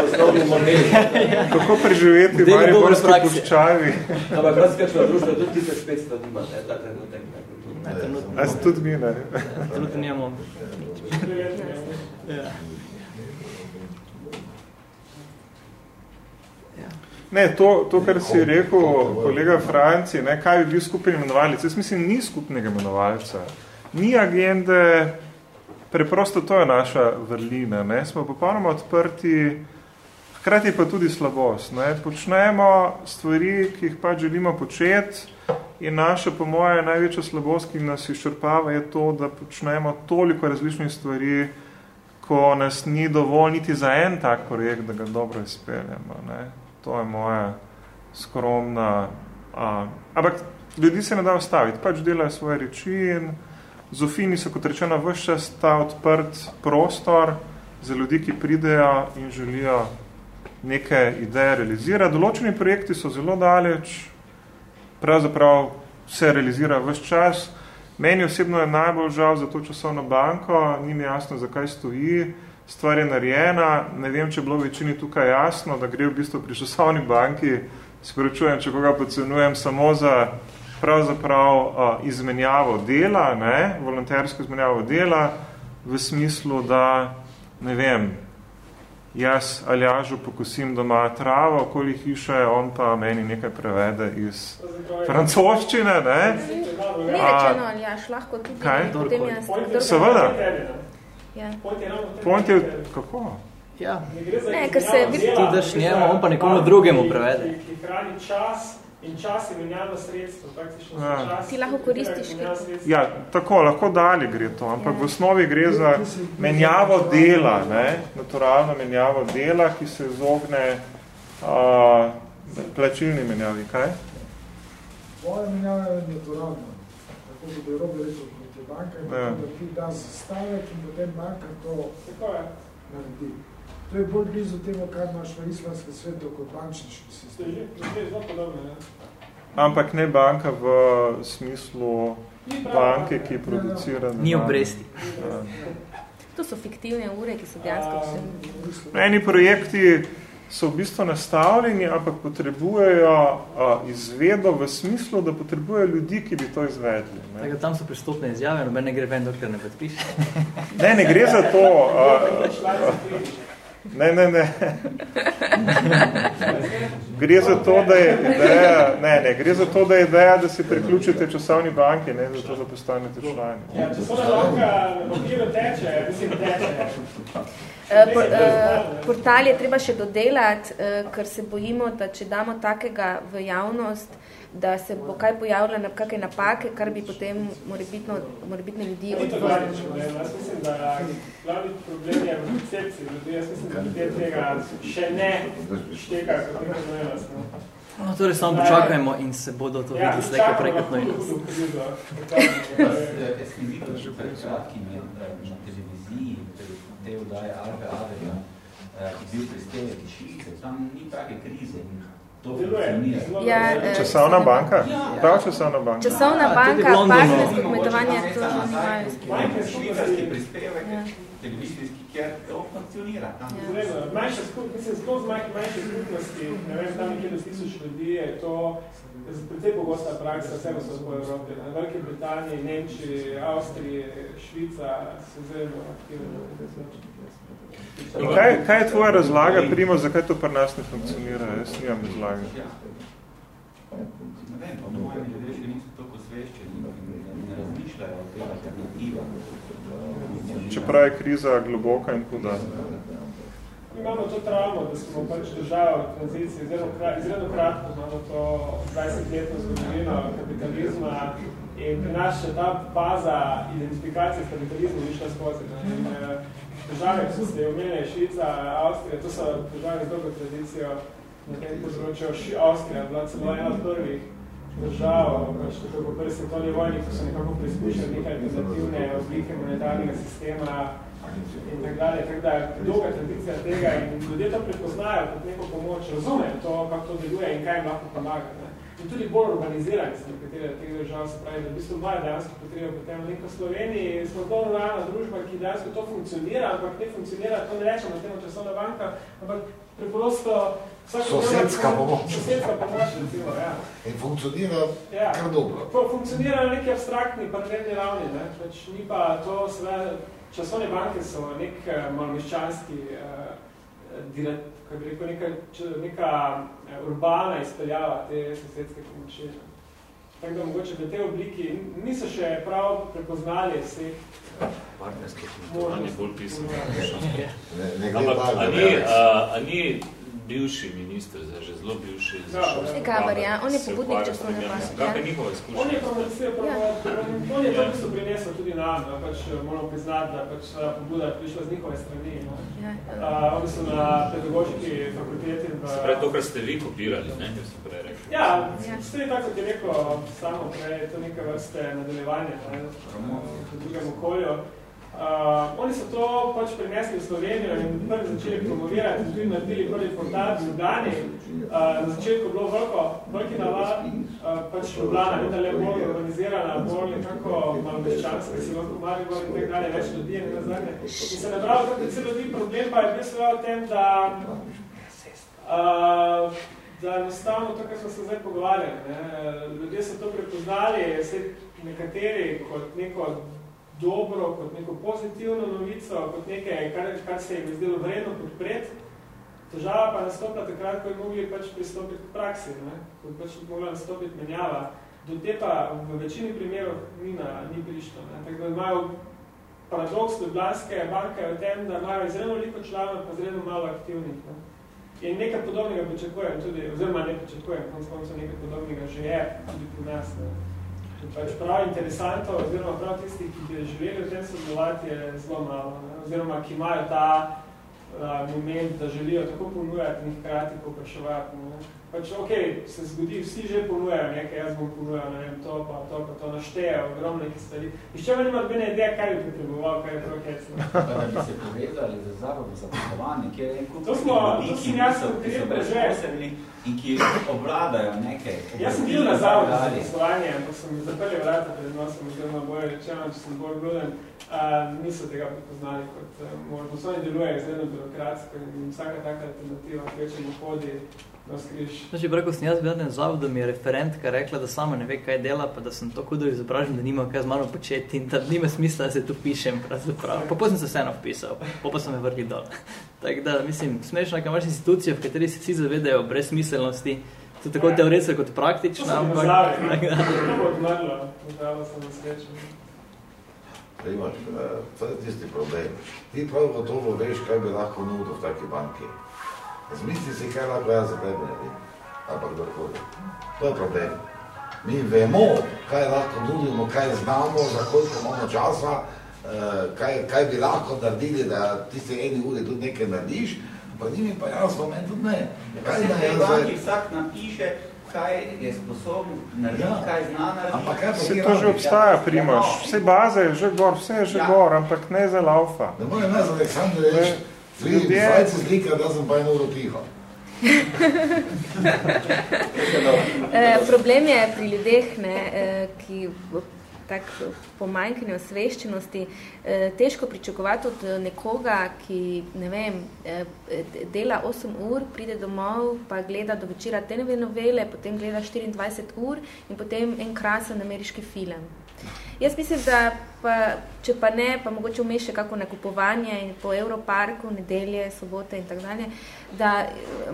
Poslovni model. Kako preživeti v Mariborski puščavi. Ampak vas kakšno društvo tudi 1500 nima, ne, ta trenutek. Ne, se tudi mi, ne? Trenutno nimamo. Ja. Ne, to, to, kar si rekel, kolega Franci, ne, kaj bi bil skupni imenovalec. Jaz mislim, ni skupnega imenovalca. Ni agende, preprosto to je naša vrlina. Ne. Smo popolnoma odprti, hkrati pa tudi slabost. Ne. Počnemo stvari, ki jih pač želimo početi in naša, po moje, največja slabost, ki nas izčrpava, je to, da počnemo toliko različnih stvari, ko nas ni dovolj niti za en tak projekt, da ga dobro izpeljamo. Ne. To je moja skromna... A, ampak ljudi se ne da ostaviti, pač delajo svoje reči in Zofini so, kot rečeno, vse čas ta odprt prostor za ljudi, ki pridejo in želijo neke ideje realizirati. Določeni projekti so zelo daleč, pravzaprav se realizira vse čas. Meni osebno je najbolj žal za to časovno banko, ni mi jasno, zakaj stoji, stvar je narejena, ne vem, če je bilo večini tukaj jasno, da gre v bistvu pri časovni banki, sporočujem, če koga pocenujem, samo za pravzaprav uh, izmenjavo dela, ne, volontersko izmenjavo dela, v smislu, da, ne vem, jaz Aljažu pokosim doma travo, okoli hiše, on pa meni nekaj prevede iz francoščine, ne. Ni rečeno, Aljaš, lahko tudi. Kaj? Potem jaz, Seveda. Ja. Point je, kako? Ja. Ne, ker se... Ti daš njemu, on pa nekomu drugemu prevede. Ki, ki hrani čas in čas je menjalno sredstvo. Praktično Ja. ja. čas. Ti lahko koristiš Ja, tako, lahko dalje gre to, ampak v osnovi gre za menjavo dela, ne, naturalno menjavo dela, ki se izogne uh, plačilni menjavi, kaj? Moja menjava je naturalna, tako da bi robi rekel, kot je banka, in Ja. da ti da zastavek in potem banka to naredi. To je bolj blizu temu, kar imaš v islamskem svetu kot bančniški sistem. je je zelo podobno. Ne? Ampak ne banka v smislu banke, ki producira... Ni obresti. To so fiktivne ure, ki so dejansko vse. Eni projekti so v bistvu nastavljeni, ampak potrebujejo a, izvedo v smislu, da potrebujejo ljudi, ki bi to izvedli. Ne, Tako, tam so pristopne izjave, noben ne gre ven, dokler ne podpiše. ne, ne gre za to. A, ne, ne, ne. Gre za to, da je ideja, ne, ne, gre za to, da je ideja, da se priključite časovni banki, ne za to, da postanete člani. Ja, če so banka papiru teče, mislim, teče. Eh, por, eh, portal je treba še dodelati, eh, ker se bojimo, da če damo takega v javnost, da se bo kaj pojavilo na kakšne napake, kar bi potem morebitno, morebitne ljudi problem. Jaz mislim, da glavni problem je v koncepciji ljudi. Jaz mislim, da ljudje tega še ne štekajo kot neko znajost. No. No, torej samo počakajmo in se bodo to videli slejko prej kot noj nas. Jaz sem videl že pred kratkim na televiziji, te vdaje Alpe Adria, ki bil prispevek iz Švice, tam ni take krize in to funkcionira. Ja, eh, Časovna banka? Prav časovna banka. Časovna banka, partnersko kmetovanje, to nimajo Majhen švicarski prispevek, televizijski, kjer to funkcionira. Manjša skupnost, mislim, skozi manjše skupnosti, ne vem, tam nekje do tisoč ljudi je to precej pogosta praksa, vse so po Evropi. Na Velike Britaniji, Nemčiji, Avstriji, Švica so zelo aktivno. In kaj, kaj je tvoja razlaga, Primo, zakaj to pri nas ne funkcionira? Jaz nimam razlage. Ne vem, po mojem ljudje še niso toliko sveščeni, ne razmišljajo o teh alternativah. Čeprav je kriza globoka in huda. Mi imamo to travmo, da smo pač država v tranziciji, zelo kratko imamo to 20-letno zgodovino kapitalizma in pri nas še ta baza identifikacije s kapitalizmom ni šla skozi. In, države, ki ste omenili, Švica, Avstrija, to so države z dolgo tradicijo na tem področju. Avstrija bila celo ena od prvih držav, pač tako po prvi svetovni vojni, ko so nekako preizkušali nekaj alternativne oblike monetarnega sistema in tak dalje. Tako da dolga tradicija tega in ljudje to prepoznajo kot neko pomoč, razumejo to, kako to deluje in kaj jim lahko pomaga. In tudi bolj urbanizirani so nekatere teh držav, se pravi, da v bistvu imajo dejansko potrebo potem neko Sloveniji, smo to normalna družba, ki dejansko to funkcionira, ampak ne funkcionira, to ne rečemo temu časovna banka, ampak preprosto Sosedska pomoč. Sosedska pomoč, recimo, ja. In funkcionira ja. kar dobro. To funkcionira na neki abstraktni, paralelni ravni, ne? Pač ni pa to, sve, časovne banke so nek malomeščanski, uh, direkt, kaj bi rekel, neka, neka urbana izpeljava te sosedske pomoči. Tako da mogoče v tej obliki niso še prav prepoznali vseh partnerske kmetovanje bolj pismo. Ne, ne Ampak, a ni, a, a ni bivši minister, zdaj že zelo bivši Ja, Gabar, ja, on je pobudnik časovne banke. Kakaj je njihova izkušnja? On je promocija, ja. on je to, ki so prinesel tudi nam, da pač moramo priznati, da pač pobuda je prišla z njihove strani. No. Ja, uh, oni so na pedagoški fakulteti. V... Se pravi, to, kar ste vi kopirali, ne, kar sem prej rekel. Ja, ja. sve tako, kot je rekel samo prej, je to neke vrste nadaljevanje ne, v drugem okolju. Uh, oni so to pač prinesli v Slovenijo in prvi začeli promovirati, tudi naredili prvi portal v Ljubljani. Uh, na začetku je bilo veliko, veliki navad, uh, pač Ljubljana, je bolj organizirana, bolj nekako malo meščanska, si lahko mali bolj in tak dalje, več ljudi je nazadnje. In se nabralo tako cel ljudi, problem pa je bil seveda v tem, da uh, da enostavno to, kar smo se zdaj pogovarjali, ne, ljudje so to prepoznali, se nekateri kot neko dobro, kot neko pozitivno novico, kot nekaj, kar, kar se je zdelo vredno podpreti. Težava pa nastopila takrat, ko je mogli pač pristopiti k praksi, ne? ko je pač mogla nastopiti menjava. Do te pa v večini primerov ni, na, ni prišlo. Ne? Tako da imajo paradoks Ljubljanske banke v tem, da imajo izredno veliko članov, pa izredno malo aktivnih. Ne? In nekaj podobnega pričakujem tudi, oziroma ne pričakujem, konc koncev nekaj podobnega že je tudi pri nas. Ne? Pač prav interesantov, oziroma prav tisti, ki bi želeli v tem sodelovati, je zelo malo. Ne? Oziroma, ki imajo ta uh, moment, da želijo tako ponujati in hkrati popraševati. Pač, ok, se zgodi, vsi že ponujajo nekaj, jaz bom ponujal, ne vem, to pa to, pa to našteje, ogromno nekaj stvari. Išče me nima odbene ideja, kaj bi potreboval, kaj je prav kecno. Da bi se povezali za zavod za potovanje, kjer je en kup to smo, to ki, jaz ki so brezposelni in ki obvladajo nekaj. Jaz sem bil na zavodu za poslovanje, ampak sem zaprli vrata pred nosom, oziroma boje rečeno, če sem bolj gruden, uh, niso tega prepoznali kot uh, možno. So oni delujejo izredno birokratsko in vsaka taka alternativa, kvečemo hodi, Znači, preko sem jaz bil na zavod, da mi je referentka rekla, da sama ne ve, kaj dela, pa da sem to hudo izobražen, da nima kaj z mano početi in da nima smisla, da se tu pišem. Pravzaprav. Pa potem sem se vseeno vpisal, pa pa sem me vrgli dol. Tako da, mislim, smešno, kaj imaš institucijo, v kateri se vsi zavedajo brezsmiselnosti, to tako ja. teoretsko kot praktično. To sem ampak, zdravi, to bo odmrlo, zdravilo sem nasrečen. Imaš, to je tisti problem. Ti prav gotovo veš, kaj bi lahko nudil v taki banki. Zmisli si, kaj lahko jaz za tebe naredim. Ali pa kdorkoli. To je problem. Mi vemo, kaj lahko nudimo, kaj znamo, za koliko imamo časa, kaj, kaj bi lahko naredili, da ti se eni uri tudi nekaj narediš, pa njimi pa jasno, meni tudi ne. Kaj da je zdaj? Vsak napiše, kaj je sposoben narediti, ja. kaj zna narediti. Ampak kaj Vse to že obstaja, primaš. Vse baze je že gor, vse je že ja. gor, ampak ne za laufa. Ne morem jaz, Aleksandr, reči, Ljudje... Zajce zlika, da sem pa eno uro tiho. e, problem je pri ljudeh, ne, e, ki tak pomanjkanje osveščenosti, eh, težko pričakovati od nekoga, ki ne vem, eh, dela 8 ur, pride domov, pa gleda do večera te novele, potem gleda 24 ur in potem en krasen ameriški film. Jaz mislim, da pa, če pa ne, pa mogoče vmeš še kako nakupovanje in po Europarku, nedelje, sobote in tako dalje, da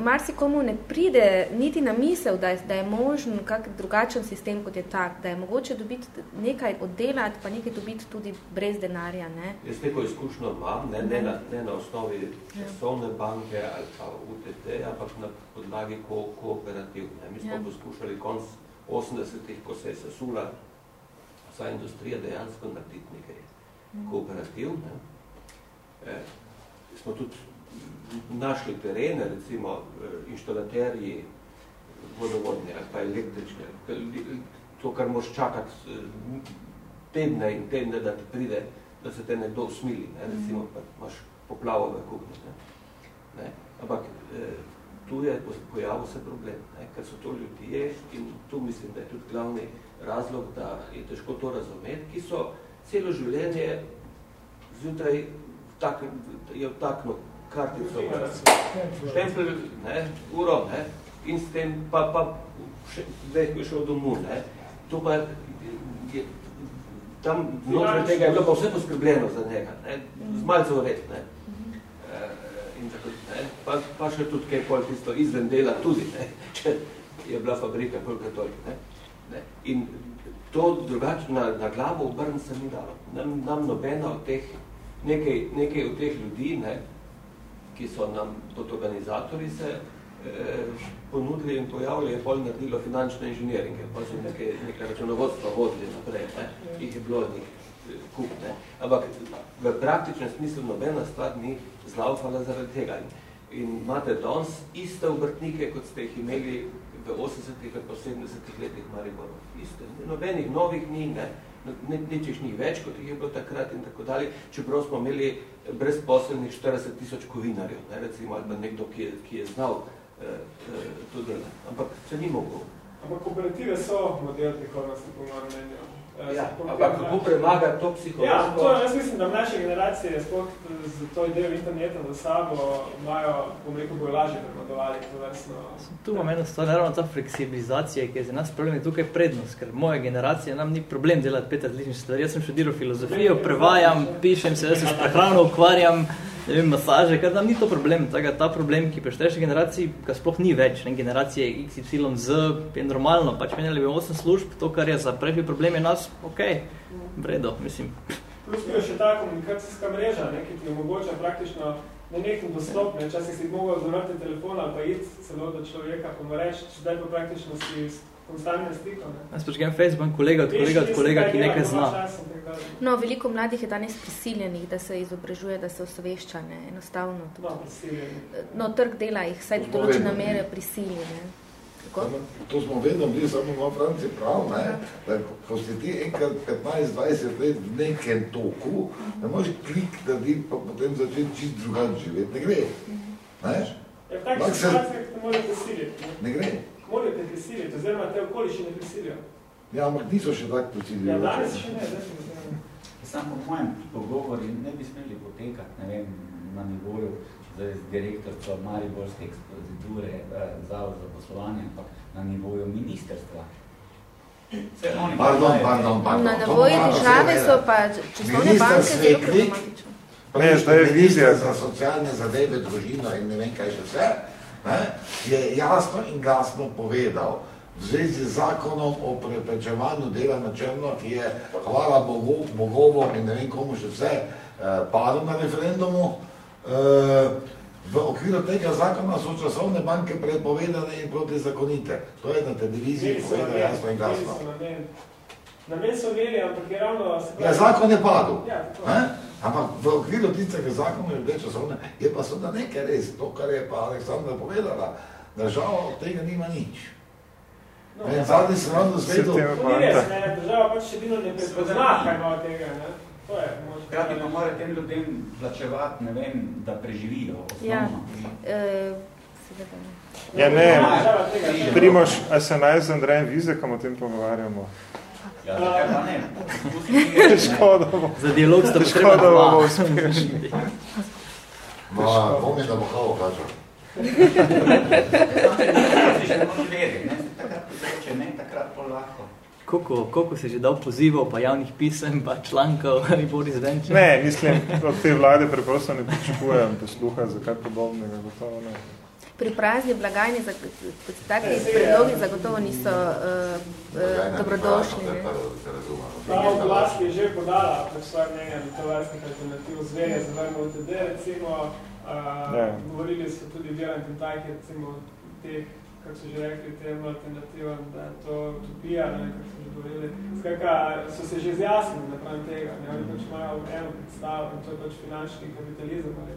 marsikomu ne pride niti na misel, da je, da je možen kak drugačen sistem kot je tak, da je mogoče dobiti nekaj oddelati, pa nekaj dobiti tudi brez denarja. Ne? Jaz neko izkušnjo imam, ne, ne, na, ne na osnovi časovne banke ali pa UTT, ampak na podlagi ko, kooperativ. Ne. Mi smo ja. poskušali konc 80-ih, ko se je sesula vsa industrija dejansko narediti nekaj mm. kooperativ. Ne. E, smo tudi našli terene, recimo e, inštalaterji vodovodne ali pa električne, to, kar moraš čakati e, tedne in tedne, da ti pride, da se te nekdo usmili, ne. recimo pa imaš poplavo v kuhni. Ne. Ne. Ampak e, tu je pojavil se problem, ne, ker so to ljudje in tu mislim, da je tudi glavni razlog, da je težko to razumeti, ki so celo življenje zjutraj tak, je vtaknil kartico, štempel, ne, uro, ne, in s tem pa, pa še, zdaj je šel domov, ne. To pa je, tam znotraj tega je bilo pa vse poskrbljeno za njega, ne, z malce vred, ne. In tako, ne, pa, pa še tudi kaj pol tisto izven dela tudi, ne, če je bila fabrika koliko toliko, ne. Ne? In to drugače na, na glavo obrn se ni dalo. Nam, nam nobena od teh, nekaj, nekaj od teh ljudi, ne, ki so nam kot organizatori se eh, ponudili in pojavili, je pol naredilo finančne inženiringe, pa so nekaj, nekaj računovodstva vodili naprej, ne, jih je bilo nek eh, kup. Ne. Ampak v praktičnem smislu nobena stvar ni zlaufala zaradi tega. In imate danes iste obrtnike, kot ste jih imeli v 80-ih ali pa 70-ih letih Mariboru. Iste. Nobenih novih ni, ne. Ničeš ni več, kot jih je bilo takrat in tako dalje, čeprav smo imeli brezposelnih 40 tisoč kovinarjev, ne, recimo, ali nekdo, ki je, ki je znal eh, eh, to delati. Ampak se ni mogel. Ampak kooperative so model prihodnosti, po mojem mnenju. Ja, ampak kako premaga to psihološko? Ja, to, jaz mislim, da naše generacije sploh z to idejo interneta za sabo imajo, bom rekel, bolj lažje premodovali to vrstno. Tu imam eno stvar, naravno ta fleksibilizacija, ki je za nas problem, je tukaj prednost, ker moja generacija nam ni problem delati pet različnih stvari. Jaz sem študiral filozofijo, prevajam, pišem se, jaz se s prehrano ukvarjam, ne vem, masaže, ker nam ni to problem. Tako, ta problem, ki pri starejši generaciji, ga sploh ni več. Ne, generacije XYZ je normalno, pač menjali bi osem služb, to, kar je za prejšnji problem, je nas, ok, vredo, mislim. Plus je še ta komunikacijska mreža, ne, ki ti omogoča praktično na nekem dostop, ne, časih si mogel zavrti telefon ali pa iti celo do človeka, pa mu reči, če daj pa praktično si konstantne stiko. Jaz počkam Facebook kolega od kolega od kolega, ki nekaj zna. No, veliko mladih je danes prisiljenih, da se izobražuje, da se osvešča, ne, enostavno. No. No, trg dela jih vsaj do določene mere prisiljene. To smo vedno bili samo v Franciji prav, ne? da ko si ti enkrat 15-20 let v nekem toku, ne možeš klik, da ti pa potem začeti čist drugače živeti. Ne gre. Ne? Je v takih situacijah, ki te mora prisiliti. Ne gre morajo te prisiliti, oziroma te okoliščine prisilijo. Ja, ampak niso še tako prisilili. Ja, danes še ne, definitivno. Sam po mojem pogovori ne bi smeli potekati, ne vem, na nivoju z direktorco Mariborske ekspoziture, eh, zavod za poslovanje, ampak na nivoju ministerstva. Pardon, pardon, pardon. Na nivoju države so pa časovne banke zelo problematične. Ne, zdaj je vizija za socialne zadeve, družino in ne vem kaj še vse ne, je jasno in glasno povedal v zvezi z zakonom o preprečevanju dela na črno, ki je, hvala Bogu, Bogovom in ne vem komu še vse, eh, padel na referendumu. Eh, v okviru tega zakona so časovne banke prepovedane in protizakonite. To je na televiziji povedal jasno in glasno. Namen so imeli, ampak je ravno... Ja, zakon je padel. Ja, ampak v okviru tistega zakona je več časovne, je pa seveda nekaj res, to, kar je pa Aleksandra povedala, država od tega nima nič. No, ja, zadnji sem vam dosvedel... To ni res, ne, država pač še dino ne prepozna, kaj ima od tega, ne. Hkrati pa mora tem ljudem plačevati, ne vem, da preživijo osnovno. Ja, e, Ja, ne, Primoš, a se naj z Andrejem Vizekom o tem pogovarjamo? Ja, zakaj pa ne? Težko, da bo. Za dialog sta Težko, da bo uspešni. Ma, bom je, da bo kao kažel. Koliko, koliko si že dal pozivov, pa javnih pisem, pa člankov ali Boris Venčer? Ne, mislim, od te vlade preprosto ne pričakujem posluha za kaj podobnega, gotovo ne pri prazni blagajni za taki predlogi zagotovo niso uh, uh, dobrodošli. Ta oblast je že podala pač svoj mnenje do tovrstnih alternativ zverje za vrno OTD, recimo uh, yeah. govorili so tudi Vjeran Kentajki, recimo te, kako so že rekli, tem alternativam, da je to utopija, ne, kako so že govorili. Skakaj, so se že zjasnili napravim tega, ne, oni pač imajo eno predstavo in to je pač finančni kapitalizem ali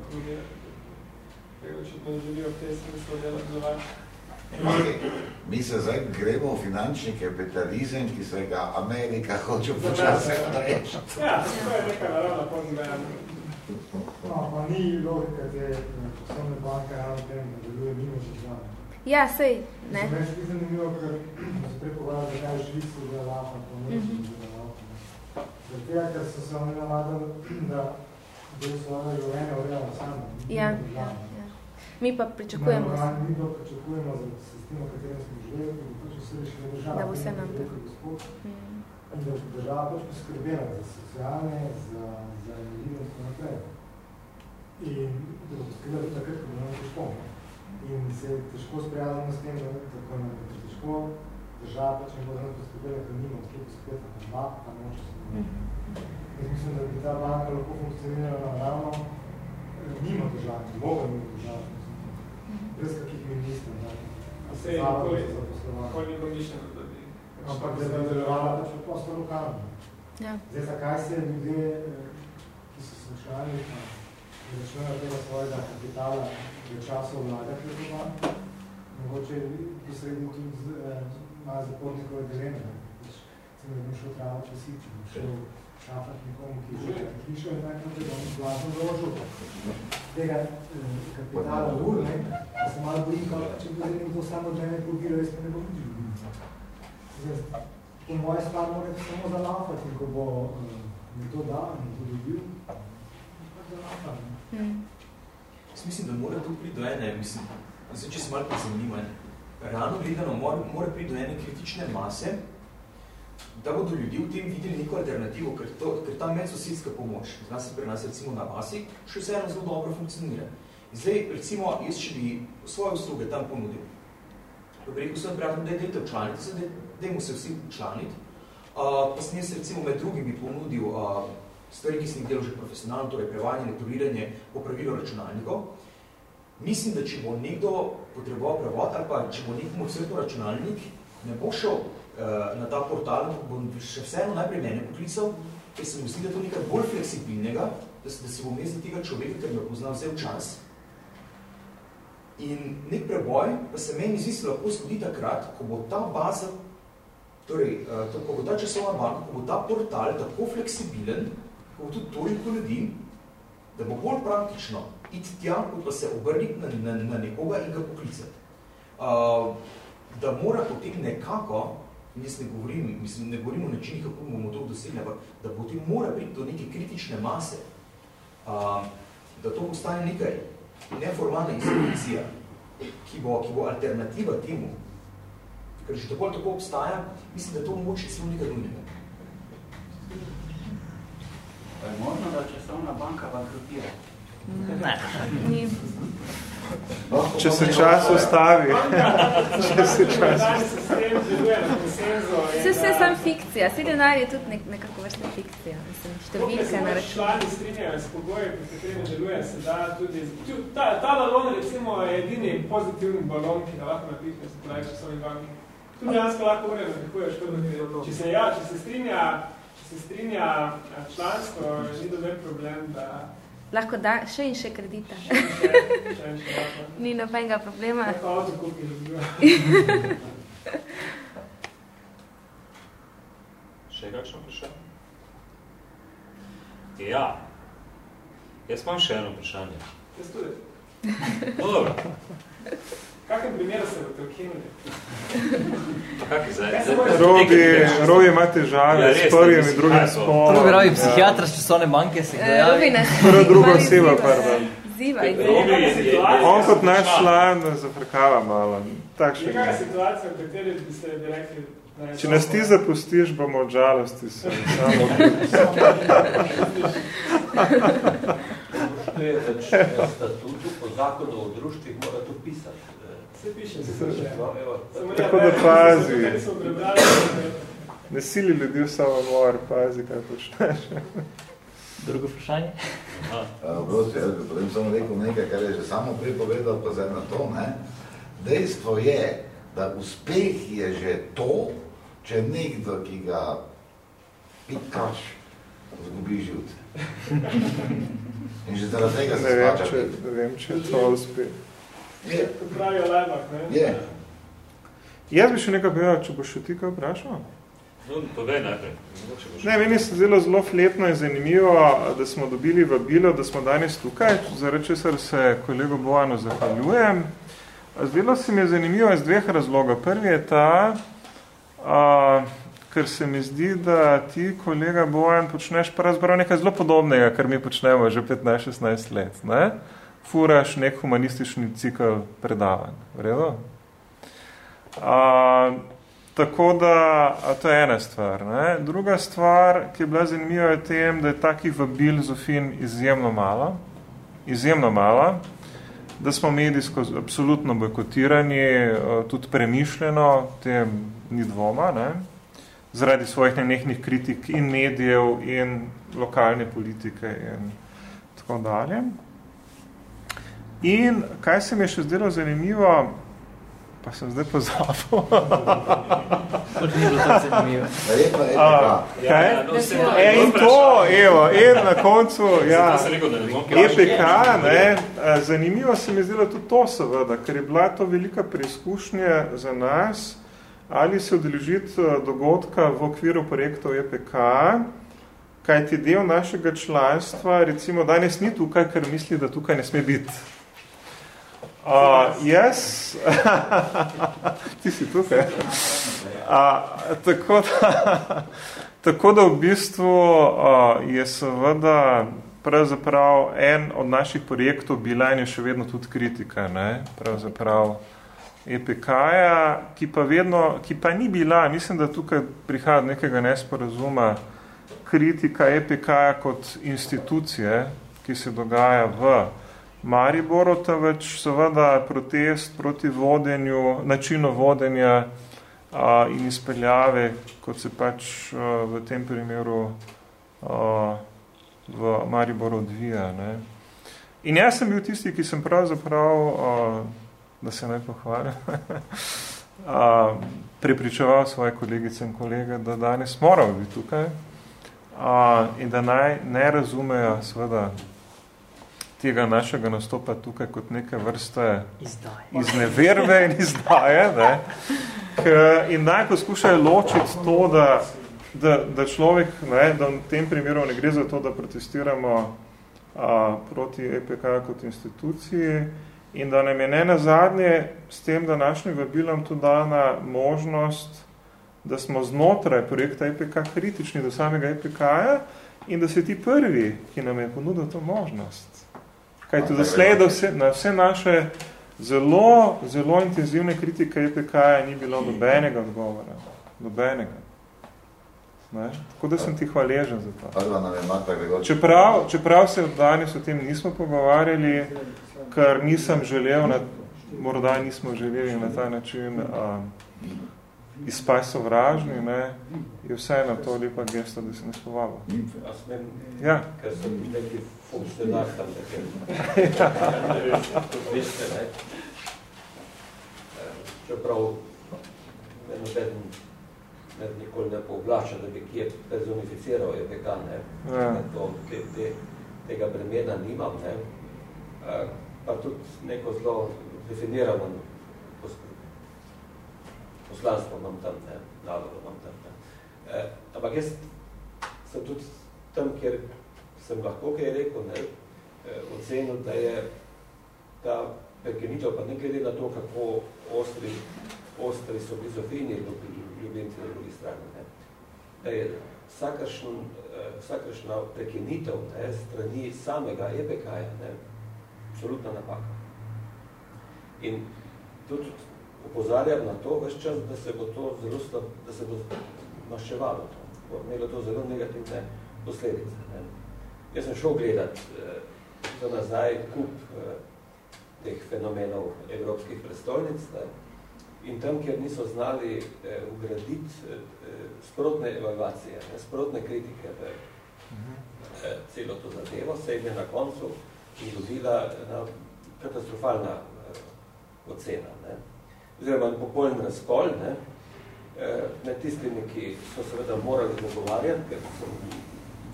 ekonomija očitno želijo v tej smislu delati Mi se zdaj gremo v finančni kapitalizem, ki se ga Amerika hoče počasi reči. Ja, to je neka naravna pozmeja. No, pa ni logika, da je poslovne banke ravno tem, da deluje mimo države. Ja, sej, ne. Res ti zanimivo, ker se prepovedali, da kaj živci za lafa, pa ne lafa. Zato tega, ker so se oni navadili, da del svoje življenja urejali sami. Ja, ja. Mi pa pričakujemo. Ne, no, mi pa pričakujemo za sistem, v katerem smo živeli, da bo pač vse rešilo država. Da bo vse nam tako. Mm. In da bo država pač poskrbela za socialne, za, za ljudi in tako naprej. In da bo poskrbela tudi takrat, ko bo nam težko. In se težko sprijazimo s tem, da tako nam bo težko, država pač ne bo nam poskrbela, ker nima odkje poskrbeti na dva, pa noče se mm. Jaz mislim, da bi ta banka lahko funkcionirala naravno, nima država, ne mogo nima država brez kakih ministrov. Vse je nikoli ni pomišljeno, da bi... Ampak da bi delovala pač prosto lokalno. Ja. Zdaj, zakaj se ljudje, ki so slušali, da začnejo tega svojega kapitala v času vlagati v doma, mogoče posrednji tudi z, eh, malo zapornikove dileme. Pač, sem ne šel travo časiči, šel šafat nekomu, ki že hišo in tako naprej, da bom glasno doložil tega eh, kapitala ur, ne, da se malo bojim, kao, če bi zdaj nekdo samo od mene pobiral, jaz pa ne bom nič dobil. Po moje stvar mora samo zalafati, ko bo mi to dal, mi to dobil, pa zalafati. Hmm. Jaz mislim, da mora tu priti do ene, mislim, zdaj, če se malo pozanima, realno gledano mora, mora priti do ene kritične mase, da bodo ljudi v tem videli neko alternativo, ker, to, ker ta medsosedska pomoč, zna se pri nas recimo na vasi, še vseeno zelo dobro funkcionira. Zdaj, recimo, jaz če bi svoje usluge tam ponudil, pa bi rekel svojim prijateljem, da je dejte včlaniti se, dejmo se vsi včlaniti, uh, pa sem jaz recimo med drugim bi ponudil uh, stvari, ki sem jih delal že profesionalno, torej prevajanje, lektoriranje, popravilo računalnikov. Mislim, da če bo nekdo potreboval prevod ali pa če bo nekomu crto računalnik, ne bo šel na ta portal, bom še vseeno najprej mene poklical, ker se mi zdi, da je to nekaj bolj fleksibilnega, da, da si bom jaz tega človeka, ker me poznam vzel čas. In nek preboj pa se meni zdi se lahko zgodi takrat, ko bo ta baza, torej, eh, ko bo ta časovna banka, ko bo ta portal tako fleksibilen, ko bo tudi toliko ljudi, da bo bolj praktično iti tja, kot pa se obrniti na, na, na nekoga in ga poklicati. Uh, da mora potem nekako In jaz ne govorim, mislim, ne govorim o načinih, kako bomo to dosegli, ampak da potem mora priti do neke kritične mase, a, da to postane nekaj neformalna institucija, ki bo, ki bo alternativa temu, ker že tako tako obstaja, mislim, da to mogoče celo nekaj drugega. Pa je možno, da časovna banka bankrotira? Ne. Če se čas ustavi. Če se čas Vse vse sam fikcija. Vse denar je tudi nek, nekako vrsta fikcija. Mislim, številka na račun. Člani strinjajo s pogoji, pri katerem deluje, se da tudi... Ta, ta balon, recimo, je edini pozitivni balon, ki ga lahko napihne, se pravi časovni banki. Tu dejansko lahko ure napihuješ, če se, ja, če se strinja, če se strinja članstvo, ni dober problem, da Lahko da še in še kredita. Še in še, še, in še Ni nobenega problema. Še kakšno vprašanje? Ja. Jaz imam še eno vprašanje. Jaz tudi. Dobro. Kakem primeru se? Kaki zdaj? Robi, Robi ima težave Ja, s prvim ne, in drugim spolom. Prvi rabi Ja. psihiatra s časovne banke se Eh, Robi nas Prva druga oseba, ziva. pardon. Zivaj, Robi On kot naš član zafrkava malo. Takšen Nekaj je. situacija, v kateri bi se bi rekli, da Če nas ti zapustiš, bomo od žalosti se samo To je pač v statutu, po zakonu o društvih mora to pisati. Se piše, se piše. No, evo. Samo Tako ne, da pazi. Ne sili ljudi v samomor, pazi, kaj počneš. Drugo vprašanje? Prosti, jaz bi potem samo rekel nekaj, kar je že samo prej povedal, pa zdaj na to. Ne? Dejstvo je, da uspeh je že to, če nekdo, ki ga pikaš, zgubi živce. In že zaradi tega se Ne vem, splača če, ne vem, če je to uspeh. Je. Kot pravijo Leibach, ne? Je. Jaz bi še nekaj povedal, če boš še ti kaj vprašal. No, povej najprej. Ne, meni se zelo zelo fletno in zanimivo, da smo dobili vabilo, da smo danes tukaj, zaradi česar se kolego Bojanu zahvaljujem. Zdelo se mi je zanimivo iz dveh razlogov. Prvi je ta, a, ker se mi zdi, da ti, kolega Bojan, počneš pravzaprav nekaj zelo podobnega, kar mi počnemo že 15-16 let. Ne? Furaš nek humanistični cikl predavanj. V redu? A, tako da, a to je ena stvar. Ne? Druga stvar, ki je bila zanimiva, je tem, da je takih vabil Zofin izjemno malo. Izjemno malo. Da smo medijsko absolutno bojkotirani, eh, tudi premišljeno, tem ni dvoma, ne? zaradi svojih nenehnih kritik in medijev in lokalne politike in tako dalje. In kaj se mi je še zdelo zanimivo, pa sem zdaj pozabil. Kaj? Ja, E, je in to, evo, in na koncu, ja, EPK, ne, zanimivo se mi je zdelo tudi to seveda, ker je bila to velika preizkušnja za nas, ali se odeležiti a, dogodka v okviru projektov EPK, kaj ti del našega članstva, recimo danes ni tukaj, ker misli, da tukaj ne sme biti. Uh, jaz, ti si tukaj. Uh, tako, da, tako da v bistvu uh, je seveda pravzaprav en od naših projektov bila in je še vedno tudi kritika, ne? pravzaprav EPK-ja, ki pa vedno, ki pa ni bila, mislim, da tukaj prihaja nekega nesporazuma, kritika EPK-ja kot institucije, ki se dogaja v Mariboru, temveč seveda protest proti vodenju, načinu vodenja a, in izpeljave, kot se pač a, v tem primeru a, v Mariboru odvija. Ne. In jaz sem bil tisti, ki sem pravzaprav, a, da se naj pohvalim, a, prepričeval svoje kolegice in kolege, da danes morajo biti tukaj a, in da naj ne razumejo seveda tega našega nastopa tukaj kot neke vrste Izdaje. izneverbe in izdaje, ne? K, in naj poskušajo ločiti to, da, da, da človek, ne, da v tem primeru ne gre za to, da protestiramo a, proti EPK kot instituciji in da nam je ne nazadnje s tem današnjim vabilom tudi dana možnost, da smo znotraj projekta EPK kritični do samega EPK-ja in da se ti prvi, ki nam je ponudil to možnost. Kaj tudi doslej, da vse, na vse naše zelo, zelo intenzivne kritike EPK-ja ni bilo nobenega odgovora. Nobenega. Ne? Tako da sem ti hvaležen za to. Čeprav, čeprav se danes o tem nismo pogovarjali, ker nisem želel, na, morda nismo želeli na ta način um, izpaj sovražni, ne, je vseeno to lepa gesta, da se ne spovalo. A smem, Ja. ker sem neki funkcionar tam takem. Veste, ne? Eh, Čeprav nobeden ne, nikoli ne pooblača, da bi kje personificiral EPK, ne. Ja. To, te, te, tega bremena nimam, ne. Pa tudi neko zelo definirano poslanstvo imam tam, ne, nalogo imam tam. Ne. E, ampak jaz sem tudi tam, kjer sem lahko kaj rekel, ne, e, ocenil, da je ta prekenitev, pa ne glede na to, kako ostri, ostri so bili Zofini ljubimci na drugi strani, ne, da je vsakršen, e, vsakršna prekenitev ne, strani samega EPK-ja, absolutna napaka. In tudi opozarjam na to vse čas, da se bo to zelo slab, da se bo maščevalo to, bo imelo to zelo negativne posledice. Ne. Jaz sem šel gledat eh, za nazaj kup eh, teh fenomenov evropskih prestolnic ne, in tam, kjer niso znali eh, ugraditi eh, sprotne evaluacije, ne, sprotne kritike v eh, celo to zadevo, se je na koncu ena katastrofalna eh, ocena. Ne oziroma popoln razkol ne, eh, med tistimi, ki so seveda morali dogovarjati, ker so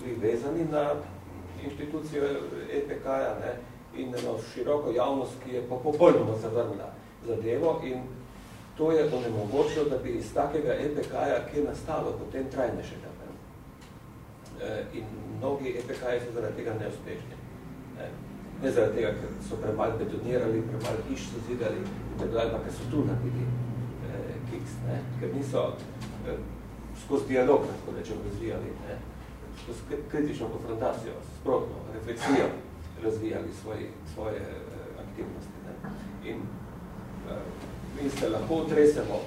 bili vezani na inštitucijo EPK-ja in na široko javnost, ki je popolnoma zavrnila zadevo in to je onemogočilo, da bi iz takega EPK-ja, ki je nastalo potem trajnejšega. Ne. Eh, in mnogi EPK-ji so zaradi tega neuspešni. Ne zaradi tega, ker so premalo betonirali, premalo hiš so zidali, ali pa ker so tu naredili eh, kiks, ne? ker niso eh, skozi dialog, lahko rečemo, razvijali, ne? skozi kritično konfrontacijo, sprotno refleksijo razvijali svoji, svoje eh, aktivnosti. Ne? In eh, mi se lahko utresemo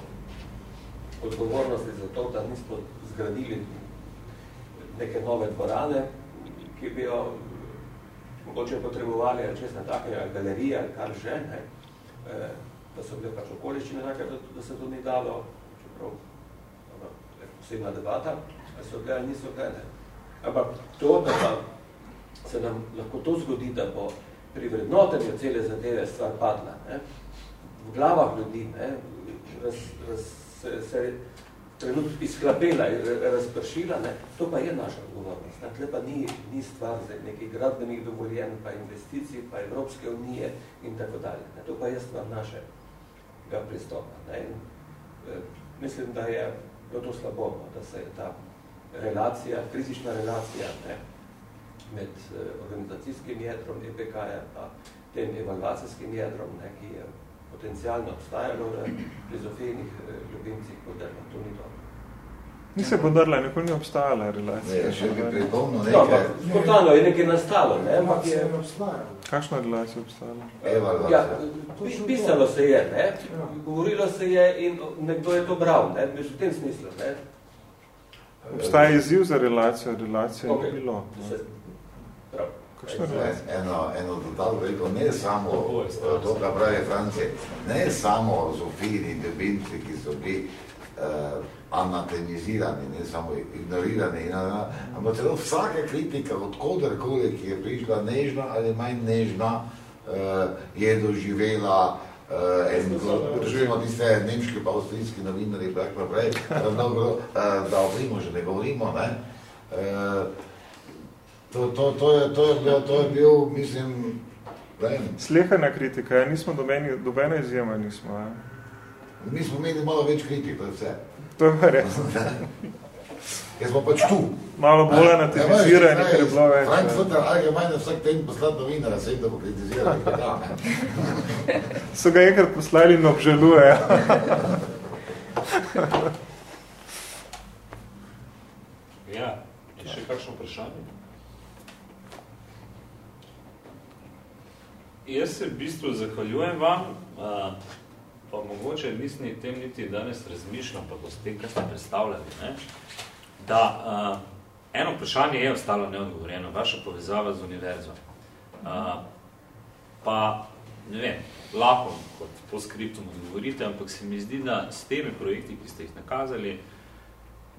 odgovornosti za to, da nismo zgradili neke nove dvorane, ki bi jo mogoče potrebovali ali česna takega, ali galerija, ali kar že, ne, e, da so bile pač okoliščine take, da, da se to ni dalo, čeprav posebna debata, ali so bile ali niso bile, ne. Ampak to, da pa se nam lahko to zgodi, da bo pri vrednotenju cele zadeve stvar padla, ne, v glavah ljudi, ne, raz, raz, se, se trenutno izklapela in razpršila, ne, to pa je naša odgovornost. Ne. Tle pa ni, ni stvar za nekih gradbenih dovoljen, pa investicij, pa Evropske unije in tako dalje. Ne. To pa je stvar našega pristopa. Ne. In, e, mislim, da je to slabo, no, da se je ta relacija, kritična relacija ne, med e, organizacijskim jedrom EPK-ja pa tem evaluacijskim jedrom, ne, ki je potencijalno obstajalo pri zofijnih e, ljubimcih, da to ni dobro. Ni se podrla, nikoli ni obstajala relacija. Ne, še bi pripomno nekaj. No, spontano je nekaj nastalo, ne? Ampak je obstajala. Kakšna relacija obstajala? Ja, pisalo se je, ne? Govorilo se je in nekdo je to bral, ne? V tem smislu, ne? Obstaja izziv za relacijo, relacija okay. je bilo. Eno, eno dodal rekel, ne samo to, kar pravi Francije, ne samo Zofini, ljubimci, ki so bili uh, anatemizirani, ne samo ignorirani, ampak celo vsaka kritika od koderkoli, ki je prišla nežna ali manj nežna, uh, je doživela en, doživimo tiste nemški pa avstrijski novinari, tak naprej, mnogo, uh, da o že ne govorimo, ne, to, to, to, je, to, je bil, to je bil, mislim, Slehana kritika, ja, nismo dobeni, dobena izjema, nismo. Ja. Mi smo imeli malo več kritik, to je vse. To je res. Jaz smo pač tu. Malo bolj na televizirani, ker je bilo več. Frankfurter Allgemeine vsak ten poslati novinara, sem da bo kritizirali. So ga enkrat poslali in obžalujejo. ja, je še kakšno vprašanje? Jaz se v bistvu zahvaljujem vam, pa mogoče nisem tem niti danes razmišljam, pa s tem, kar ste predstavljali, ne? da uh, eno vprašanje je ostalo neodgovorjeno, vaša povezava z univerzo. Uh, pa, ne vem, lahko kot po skriptom odgovorite, ampak se mi zdi, da s temi projekti, ki ste jih nakazali,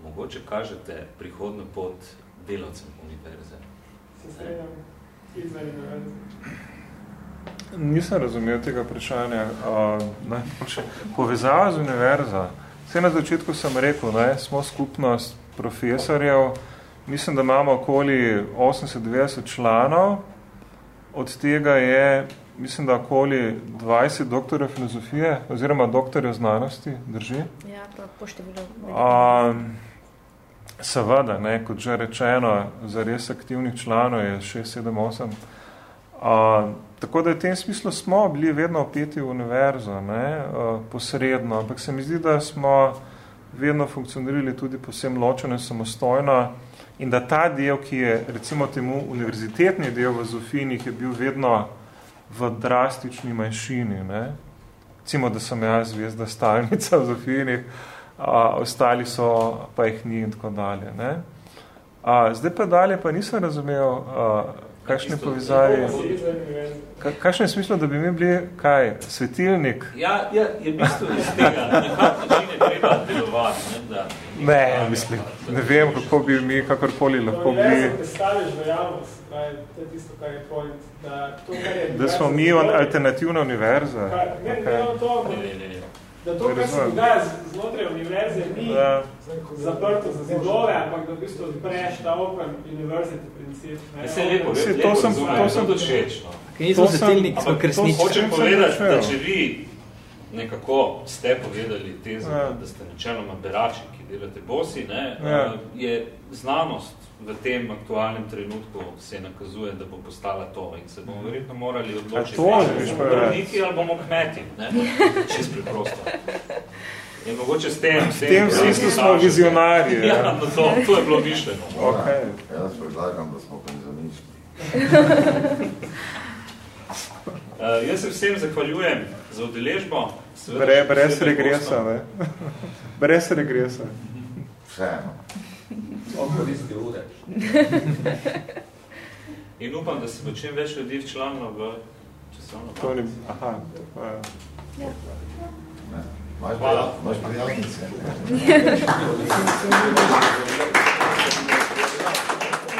mogoče kažete prihodno pot delavcem univerze. Se sredam, izvedi univerze. Nisem razumel tega vprašanja. Uh, povezava z univerzo. Vse na začetku sem rekel, ne, smo skupnost profesorjev, mislim, da imamo okoli 80-90 članov, od tega je, mislim, da okoli 20 doktorjev filozofije, oziroma doktorjev znanosti, drži? Ja, pa po številu. Um, seveda, ne, kot že rečeno, za res aktivnih članov je 6, 7, 8. Uh, tako da v tem smislu smo bili vedno opeti v univerzo, ne, uh, posredno, ampak se mi zdi, da smo vedno funkcionirali tudi posebno ločeno samostojno in da ta del, ki je recimo temu univerzitetni del v Zofinih, je bil vedno v drastični manjšini. Ne. Recimo, da sem jaz zvezda stalnica v Zofinih, a, ostali so, pa jih ni in tako dalje. Ne. A, zdaj pa dalje pa nisem razumel, a, kakšne povezavi, kakšne je smislo, da bi mi bili, kaj, svetilnik? Ja, ja je bistvo iz tega, na kak način je treba delovati, ne, da... Ne, mislim, ne vem, kako bi mi kakorkoli lahko bili... Univerzo predstaviš v javnost, kaj, to je tisto, kar je point, da to, kar je... Da smo mi alternativna univerza. Kaj, ne, okay. ne, to, Ne, ne, ne. da to, kar se dogaja znotraj univerze, ni Ja. zaprto za zidove, ampak da v bistvu odpreš ta open university princip. ne. Se lepo, Saj, lepo, to lepo sem- to sem- nismo To sem- svetilnik, smo Ampak kresnički. hočem sem povedati, začel. da če vi nekako ste povedali tezo, Ja. da ste načeloma berači, ki delate bosi, ne, Ja. eh, je znanost v tem aktualnem trenutku se nakazuje, da bo postala to in se bomo verjetno morali odločiti, A to ali bomo zdravniki ali bomo kmeti, ne, čist preprosto. In mogoče s tem, s V tem smislu smo vizionarji. Ja, no to, to je bilo mišljeno. Okay. Jaz predlagam, da smo penzionisti. Uh, jaz se vsem zahvaljujem za udeležbo. Seveda Bre, brez regresa, ne? brez regresa. Vseeno. Okoristi ure. In upam, da se bo čim več ljudi včlanilo v časovno To ni, aha, to je. Mais barato, mais para Mais.